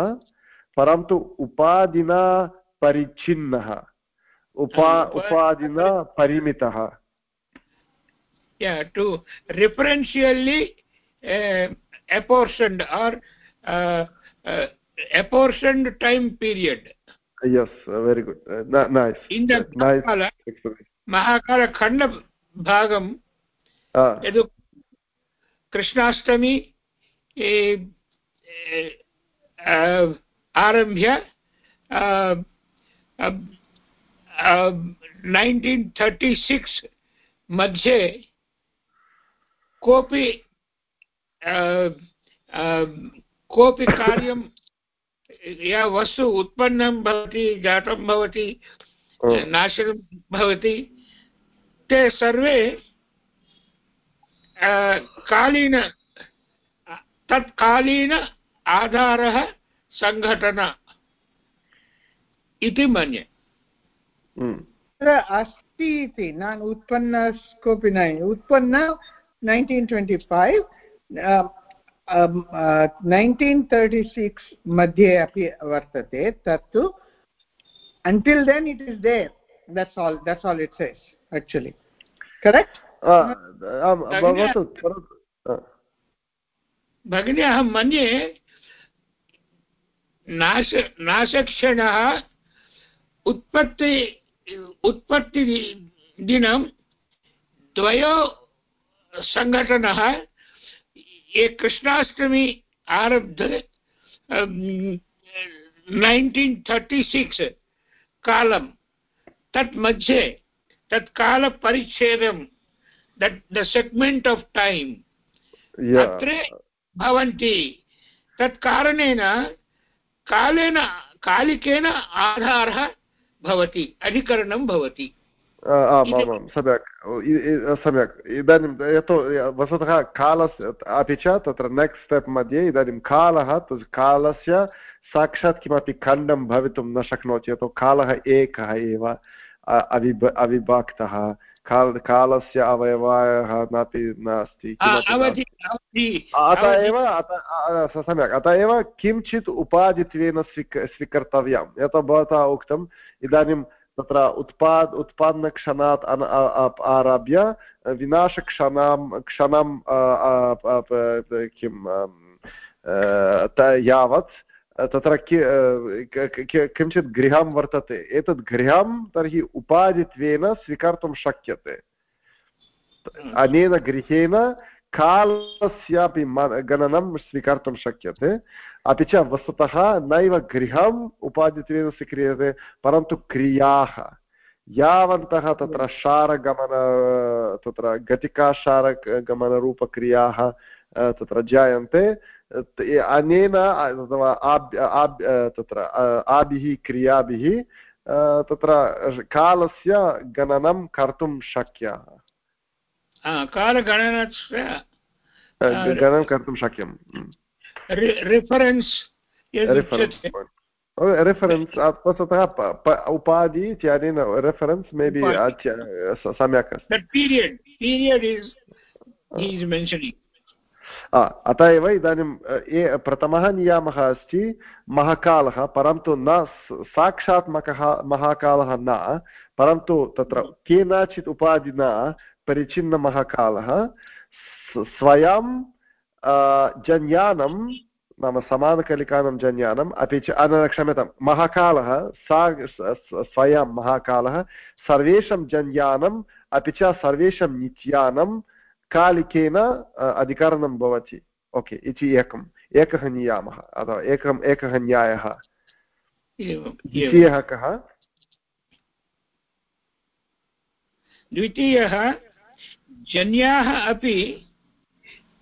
परन्तु उपाधिना परिच्छिन्नः। उपा उपाधिना परिमितः। To referentially apportioned or apportioned time period very good महाकालखण्डभागं यद् कृष्णाष्टमी आरभ्य नैन्टीन् थर्टि सिक्स् मध्ये कोऽपि कोऽपि कार्यं या वस्तु उत्पन्नं भवति जातं भवति नाशनं भवति ते सर्वे कालीन तत्कालीन आधारः सङ्घटन इति मन्ये। तत्र अस्ति इति न उत्पन्न कोऽपि न। उत्पन्न nineteen twenty five nineteen thirty six मध्ये अपि वर्तते तत्तु until then it is there. That's all that's all it says actually. Correct? भगिनी अहं मन्ये नाश नाशक्षणः उत्पत्ति उत्पत्तिदिनं द्वयो सङ्घटनः ये कृष्णाष्टमी आरब्ध नैन्टीन् थर्टि सिक्स् कालं तत् मध्ये तत् कालपरिच्छेदं that the segment of time तत्र भवन्ति। तत् कारणेन कालेन कालिकेन आधारः भवति अधिकरणं भवति। आम् आमां सम्यक्। सम्यक्। इदानीं यतो वस्तुतः कालस्य अपि च तत्र नेक्स्ट् स्टेप् मध्ये इदानीं कालः कालस्य साक्षात् किमपि खण्डं भवितुं न शक्नोति यतो कालः एकः एव अविभ अविभक्तः। काल कालस्य अवयवाः नापि नास्ति अत एव सम्यक्। अत एव किञ्चित् उपाधित्वेन स्वीक स्वीकर्तव्यं यथा भवता उक्तम् इदानीं तत्र उत्पाद उत्पादनक्षणात् आरभ्य विनाशक्षणां क्षणं किं यावत् तत्र किञ्चित् गृहं वर्तते एतत् गृहं तर्हि उपाधित्वेन स्वीकर्तुं शक्यते अनेन गृहेण कालस्यापि गणनं स्वीकर्तुं शक्यते अपि च वस्तुतः नैव गृहम् उपाधित्वेन स्वीक्रियते परन्तु क्रियाः यावन्तः तत्र शारगमन तत्र गतिकाशारगमनरूपक्रियाः तत्र जायन्ते अनेन तत्र आभिः क्रियाभिः तत्र कालस्य गणनं कर्तुं शक्यः। कालगणनस्य गणनं कर्तुं शक्यं। रेफरेन्स् रेफरेन्स् वस्तुतः उपाधि इत्यादीन रेफरेन्स् मे बि सम्यक् अस्ति। अत एव इदानीं प्रथमः नियामः अस्ति महाकालः परन्तु न साक्षात् मकः महाकालः न परन्तु तत्र केनचित् उपाधिना परिचिन्नमहाकालः स्वयं जन्यानं नाम समानकलिकानां जन्यानम् अपि च न क्षम्यतां महाकालः सा स्वयं महाकालः सर्वेषां जन्यानम् अपि च सर्वेषां नित्यानं कालिकेन अधिकरणं भवति। ओके इति एकम्। एकः नियामः अथवा एकम् एकः न्यायः। द्वितीयः कः? द्वितीयः जन्याः अपि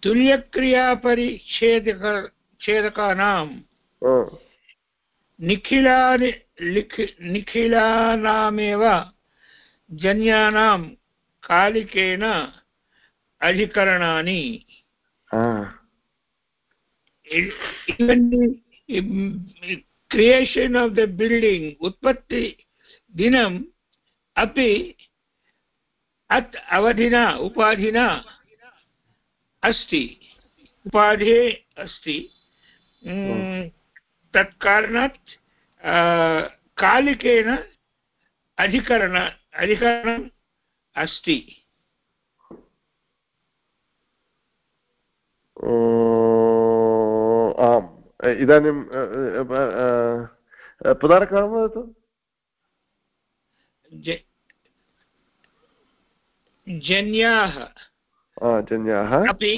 तुल्यक्रियापरिच्छेदक छेदकानां निखिलानि निखिलानामेव जन्यानां कालिकेन अधिकरणानि। क्रियेशन् आफ् द बिल्डिङ्ग् उत्पत्ति दिनम् अपि अत् अवधिना उपाधिना अस्ति उपाधिः अस्ति तत्कारणात् कालिकेन अधिकरण अधिकरणम् अस्ति आम् इदानीं पुनरेकवारं वदतु जन्याः जन्याः अपि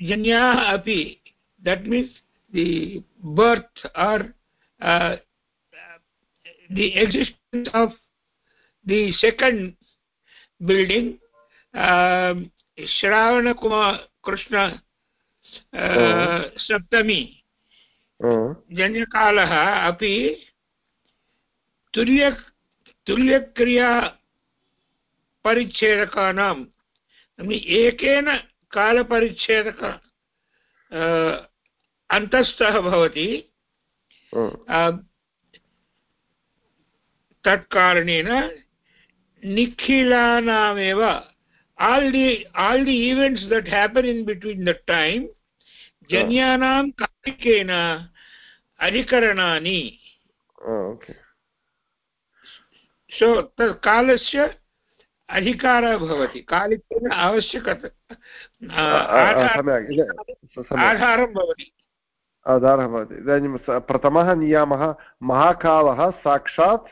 जन्याः अपि that means the birth or the existence of the second building श्रावणकुमार कृष्ण सप्तमी। जन्यकालः अपि तुल्य तुल्यक्रिया परिच्छेदकानाम् एकेन कालपरिच्छेदक अन्तस्थः भवति। तत्कारणेन निखिलानामेव all the all the events that happen in between the time janyanam karikena adhikaranani okay. So कालस्य अधिकारः भवति। कालिकेन आवश्यकता आधारं भवति। आधारः भवति। इदानीं प्रथमः नियमः महाकालः साक्षात्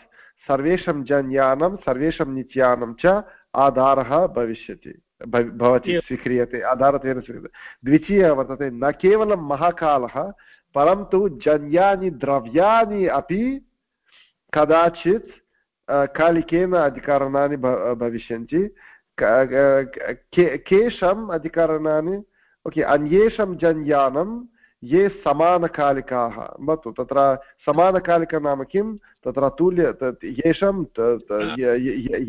सर्वेषां जन्यानं सर्वेषां नित्यानं च आधारः भविष्यति। भवति स्वीक्रियते आधारत्वेन स्वीक्रियते। द्वितीयः वर्तते न केवलं महाकालः परन्तु जन्यानि द्रव्याणि अपि कदाचित् कालिकेन अधिकरणानि भविष्यन्ति। केषाम् अधिकरणानि ओके अन्येषां जन्यानं ये समानकालिकाः। भवतु तत्र समानकालिका नाम किं तत्र तुल्य येषां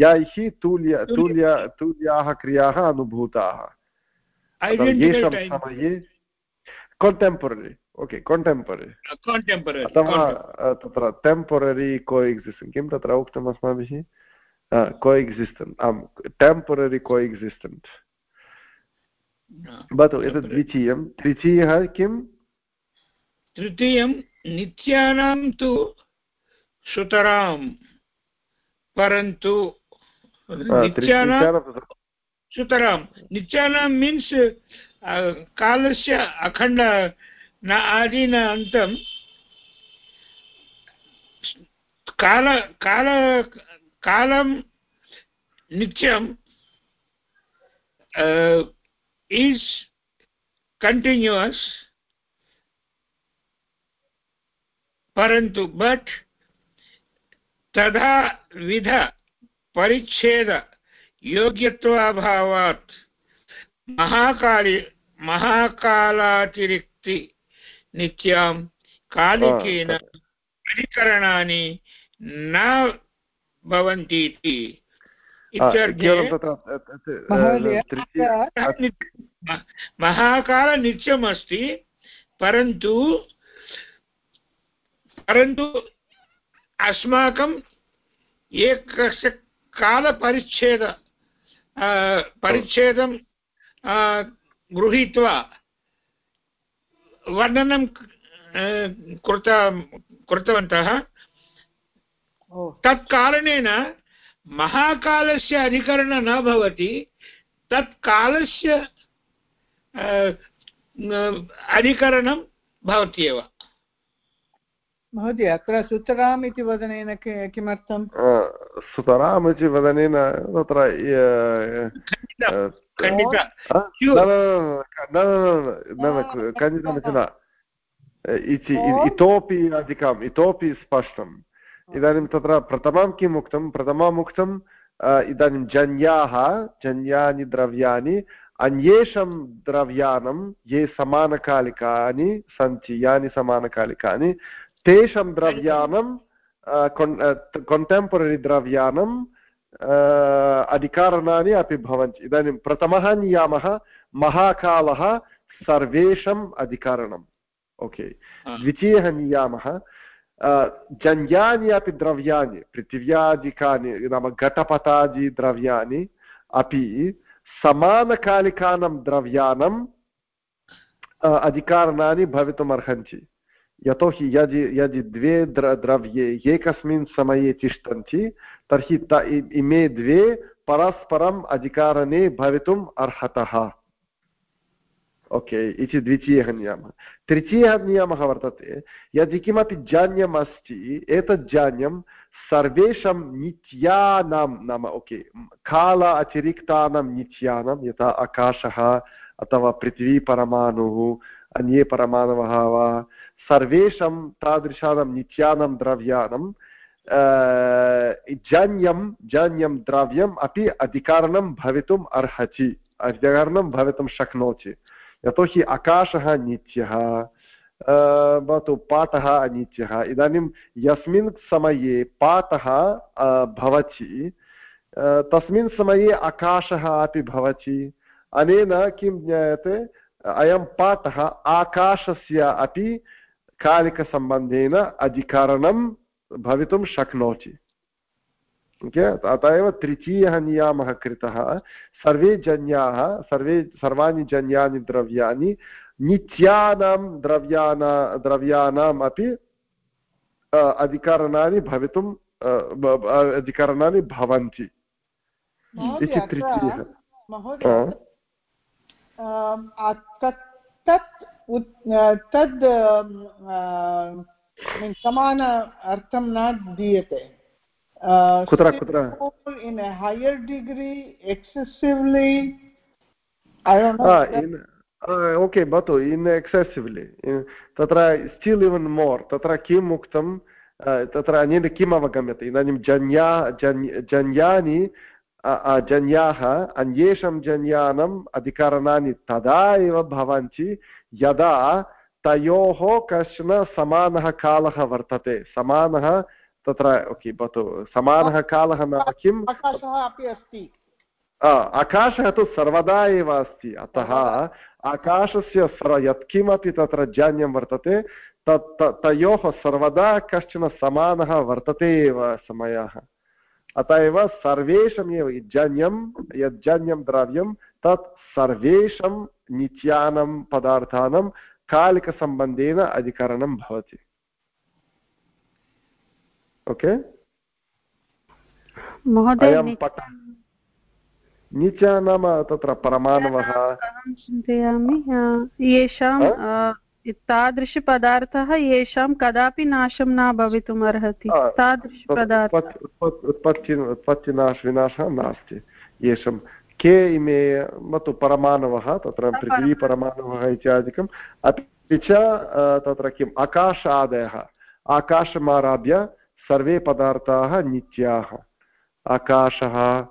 यैः तुल्य तुल्य। तुल्याः क्रियाः अनुभूताः। येषां समये काण्टेम्पररि ओके काण्टेम्पररि अथवा तत्र टेम्पररि को एक्सिस्टेण्ट् किं तत्र उक्तम् अस्माभिः? को एक्सिस्टेण्ट् आम् टेम्पररि को एक्सिस्टेण्ट् भवतु एतत् द्वितीयं। तृतीयः किम्? तृतीयं नित्यानां तु सुतरां परन्तु नित्यानां सुतरां। नित्यानां मीन्स् कालस्य अखण्ड न आदि न अन्तं काल काल कालं नित्यं is continuous परन्तु बट् तथा विध परिच्छेद योग्यत्वाभावात् महाकालि महाकालातिरिक्ति नित्यां कालिकेन अधिकरणानि न भवन्ति इति महाकालनित्यमस्ति परन्तु परन्तु अस्माकम् एकस्य कालपरिच्छेद परिच्छेदं गृहीत्वा वर्णनं कृत कृतवन्तः। तत्कारणेन महाकालस्य अधिकरणं न भवति तत्कालस्य अधिकरणं भवत्येव। महोदय अत्र सुतराम् इति वदनेन किमर्थं सुतराम् इति वदनेन तत्र खण्डितमिति न इतोपि अधिकम् इतोपि स्पष्टम्। इदानीं तत्र प्रथमं किम् उक्तं? प्रथमम् उक्तं इदानीं जन्याः जन्यानि द्रव्याणि अन्येषां द्रव्याणं ये समानकालिकानि सन्ति यानि समानकालिकानि तेषां द्रव्याणं कण्टेम्पररि द्रव्याणं अधिकारणानि अपि भवन्ति। इदानीं प्रथमः नियमः महाकालः सर्वेषाम् अधिकारणम्। ओके। द्वितीयः नियमः जन्यानि अपि द्रव्याणि पृथिव्यादिकानि नाम घटपटादिद्रव्याणि अपि समानकालिकानां द्रव्याणाम् अधिकारणानि भवितुम् अर्हन्ति यतोहि यदि यदि द्वे द्र द्रव्ये एकस्मिन् समये तिष्ठन्ति तर्हि त इमे द्वे परस्परम् अधिकारणे भवितुम् अर्हतः ओके इति द्वितीयः नियमः तृतीयः नियमः वर्तते यदि किमपि जान्यम् अस्ति एतत् जान्यं सर्वेषां नित्यानां नाम ओके काल अतिरिक्तानां नित्यानां यथा आकाशः अथवा पृथ्वीपरमाणुः अन्ये परमाणवः वा सर्वेषां तादृशानां नित्यानां द्रव्याणां जन्यं जन्यं द्रव्यम् अपि अधिकरणं भवितुम् अर्हति, अधिकरणं भवितुं शक्नोति। यतोहि आकाशः नित्यः भवतु पाठः अनित्यः, इदानीं यस्मिन् समये पाठः भवति तस्मिन् समये आकाशः अपि भवति। अनेन किं ज्ञायते, अयं पाठः आकाशस्य अपि कालिकसम्बन्धेन अधिकरणं भवितुं शक्नोति। अतः एव तृतीयः नियमः कृतः। सर्वे जन्याः सर्वे सर्वाणि जन्यानि द्रव्याणि नित्यानां द्रव्याणा द्रव्याणाम् अपि अधिकरणानि भवितुं अधिकरणानि भवन्ति। इति तृतीयः। तत् तद् समान अर्थं न दीयते कुत्र कुत्र know ah, in, uh, okay भवतु excessively in, तत्र still even more तत्र किम् उक्तं तत्र अनेन किम् अवगम्यते इदानीं जन्या जन् जन्यानि जन्याः अन्येषां जन्यानाम् अधिकरणानि तदा एव भवन्ति यदा तयोः कश्चन समानः कालः वर्तते। समानः तत्र ओके भवतु समानः कालः नाम किम्? आकाशः अपि अस्ति। आकाशः तु सर्वदा एव अस्ति। अतः आकाशस्य सर्व यत्किमपि तत्र जान्यं वर्तते तत् तयोः सर्वदा कश्चन समानः वर्तते एव समयः। अत एव सर्वेषामेव जन्यं यज्जन्यं द्रव्यं तत् सर्वेषां नित्यानां पदार्थानां कालिकसम्बन्धेन अधिकरणं भवति। ओके? नीच नाम तत्र परमाणवः चिन्तयामि। येषां तादृशपदार्थः येषां कदापि नाशं न भवितुम् अर्हति तादृशपदार्थः विनाशः नास्ति। येषां के इमे मतु परमाणवः तत्र पृथिवीपरमाणवः इत्यादिकम् अपि च तत्र किम्? आकाशादयः आकाशमाराभ्य सर्वे पदार्थाः नित्याः। आकाशः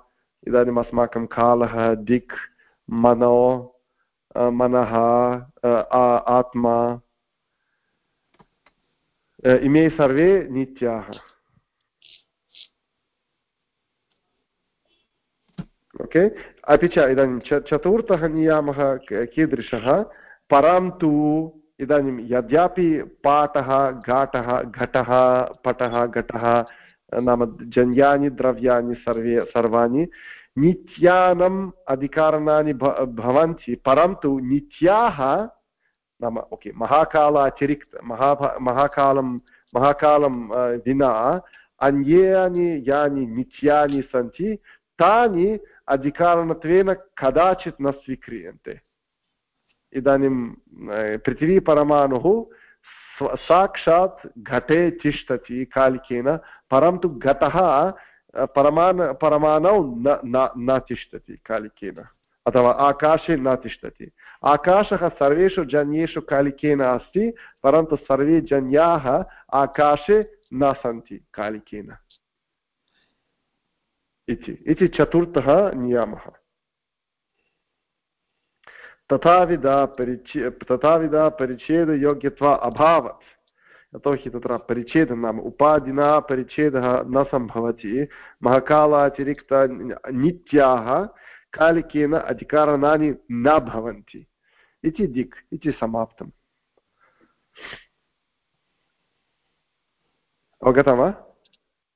इदानीम् अस्माकं कालः दिक् मनो मनः आत्मा इमे सर्वे नित्याः। ओके? अपि च इदानीं चतुर्थः नियामः कीदृशः? परं तु इदानीं यद्यपि पाठः, घाटः, घटः, पटः, घटः, नाम जन्यानि द्रव्याणि सर्वे, सर्वाणि नित्यानम् अधिकारणानि भवन्ति, परन्तु नित्याः नाम, ओके महाकाल अतिरिक्त महाभा, महाकालं महाकालं विना अन्यानि यानि नित्यानि सन्ति, तानि अधिकारणत्वेन कदाचित् न स्वीक्रियन्ते। इदानीं पृथिवीपरमाणुः साक्षात् घटे तिष्ठति कालिकेन, परन्तु घटः परमाण परमाणौ न तिष्ठति कालिकेन अथवा आकाशे न तिष्ठति आकाशः सर्वेषु जन्येषु कालिकेन अस्ति परन्तु सर्वे जन्याः आकाशे न सन्ति कालिकेन इति इति चतुर्थः नियमः तथाविधा परिचय तथाविधा परिच्छेदयोग्यत्वा अभावत् यतोहि तत्र परिच्छेदः नाम उपाधिना परिच्छेदः न सम्भवति महकालातिरिक्त नित्याः कालिकेन अधिकारणानि न भवन्ति इति दिक् इति समाप्तम् अवगतं वा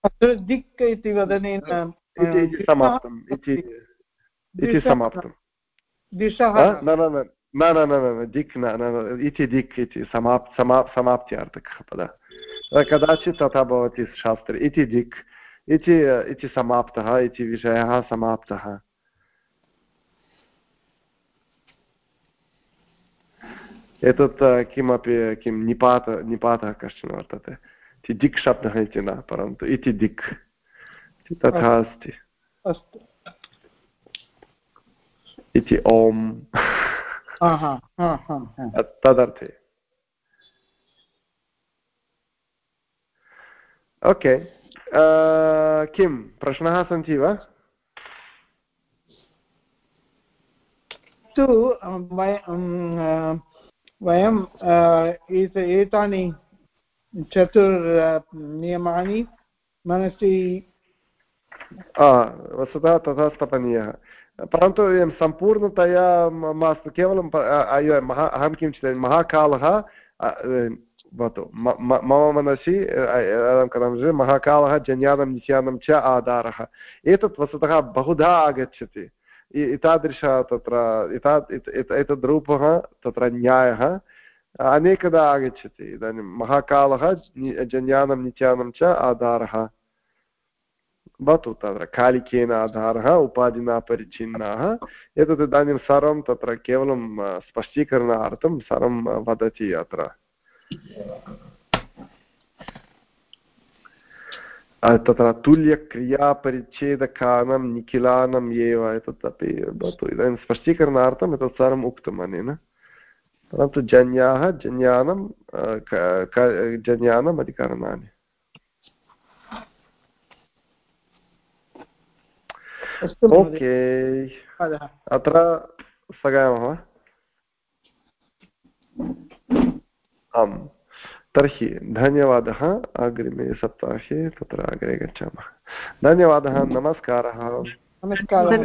अत्र दिक् इति वदनेन समाप्तम् इति समाप्तम् दिशः न न न न न न दिक् न न इति दिक् इति समाप् समाप् समाप्त्यार्थकः पद कदाचित् तथा भवति शास्त्रे इति दिक् इति इति समाप्तः इति विषयः समाप्तः एतत् किमपि किं निपात निपातः कश्चन वर्तते इति दिक् शब्दः इति न परन्तु इति दिक् तथा अस्ति अस्तु इति ओम् तदर्थे। ओके। किं प्रश्नाः सन्ति वा? तु वयं एतानि चतुर्नियमानि मनसि वस्तुतः तथा स्थापनीयः परन्तु एवं सम्पूर्णतया मास्तु केवलं अहं किं चिन्तयामि महाकालः भवतु मम मनसि महाकालः जन्यानं नित्यानं च आधारः एतत् वस्तुतः बहुधा आगच्छति एतादृश तत्र एता एतद्रूपः तत्र न्यायः अनेकदा आगच्छति इदानीं महाकालः जन्यानं नित्यानं च आधारः भवतु तत्र कालिकेन आधारः उपाधिना परिच्छिन्नाः एतत् इदानीं सर्वं तत्र केवलं स्पष्टीकरणार्थं सर्वं वदति अत्र तत्र तुल्यक्रियापरिच्छेदकानां निखिलानाम् एव एतत् अपि भवतु इदानीं स्पष्टीकरणार्थम् एतत् सर्वम् उक्तम् अनेन परन्तु जन्याः जन्यानं जन्यानम् अधिकरणानि ओके अत्र स्थगयामः वा आम् तर्हि धन्यवादः अग्रिमे सप्ताहे तत्र अग्रे गच्छामः धन्यवादः नमस्कारः नमस्कारः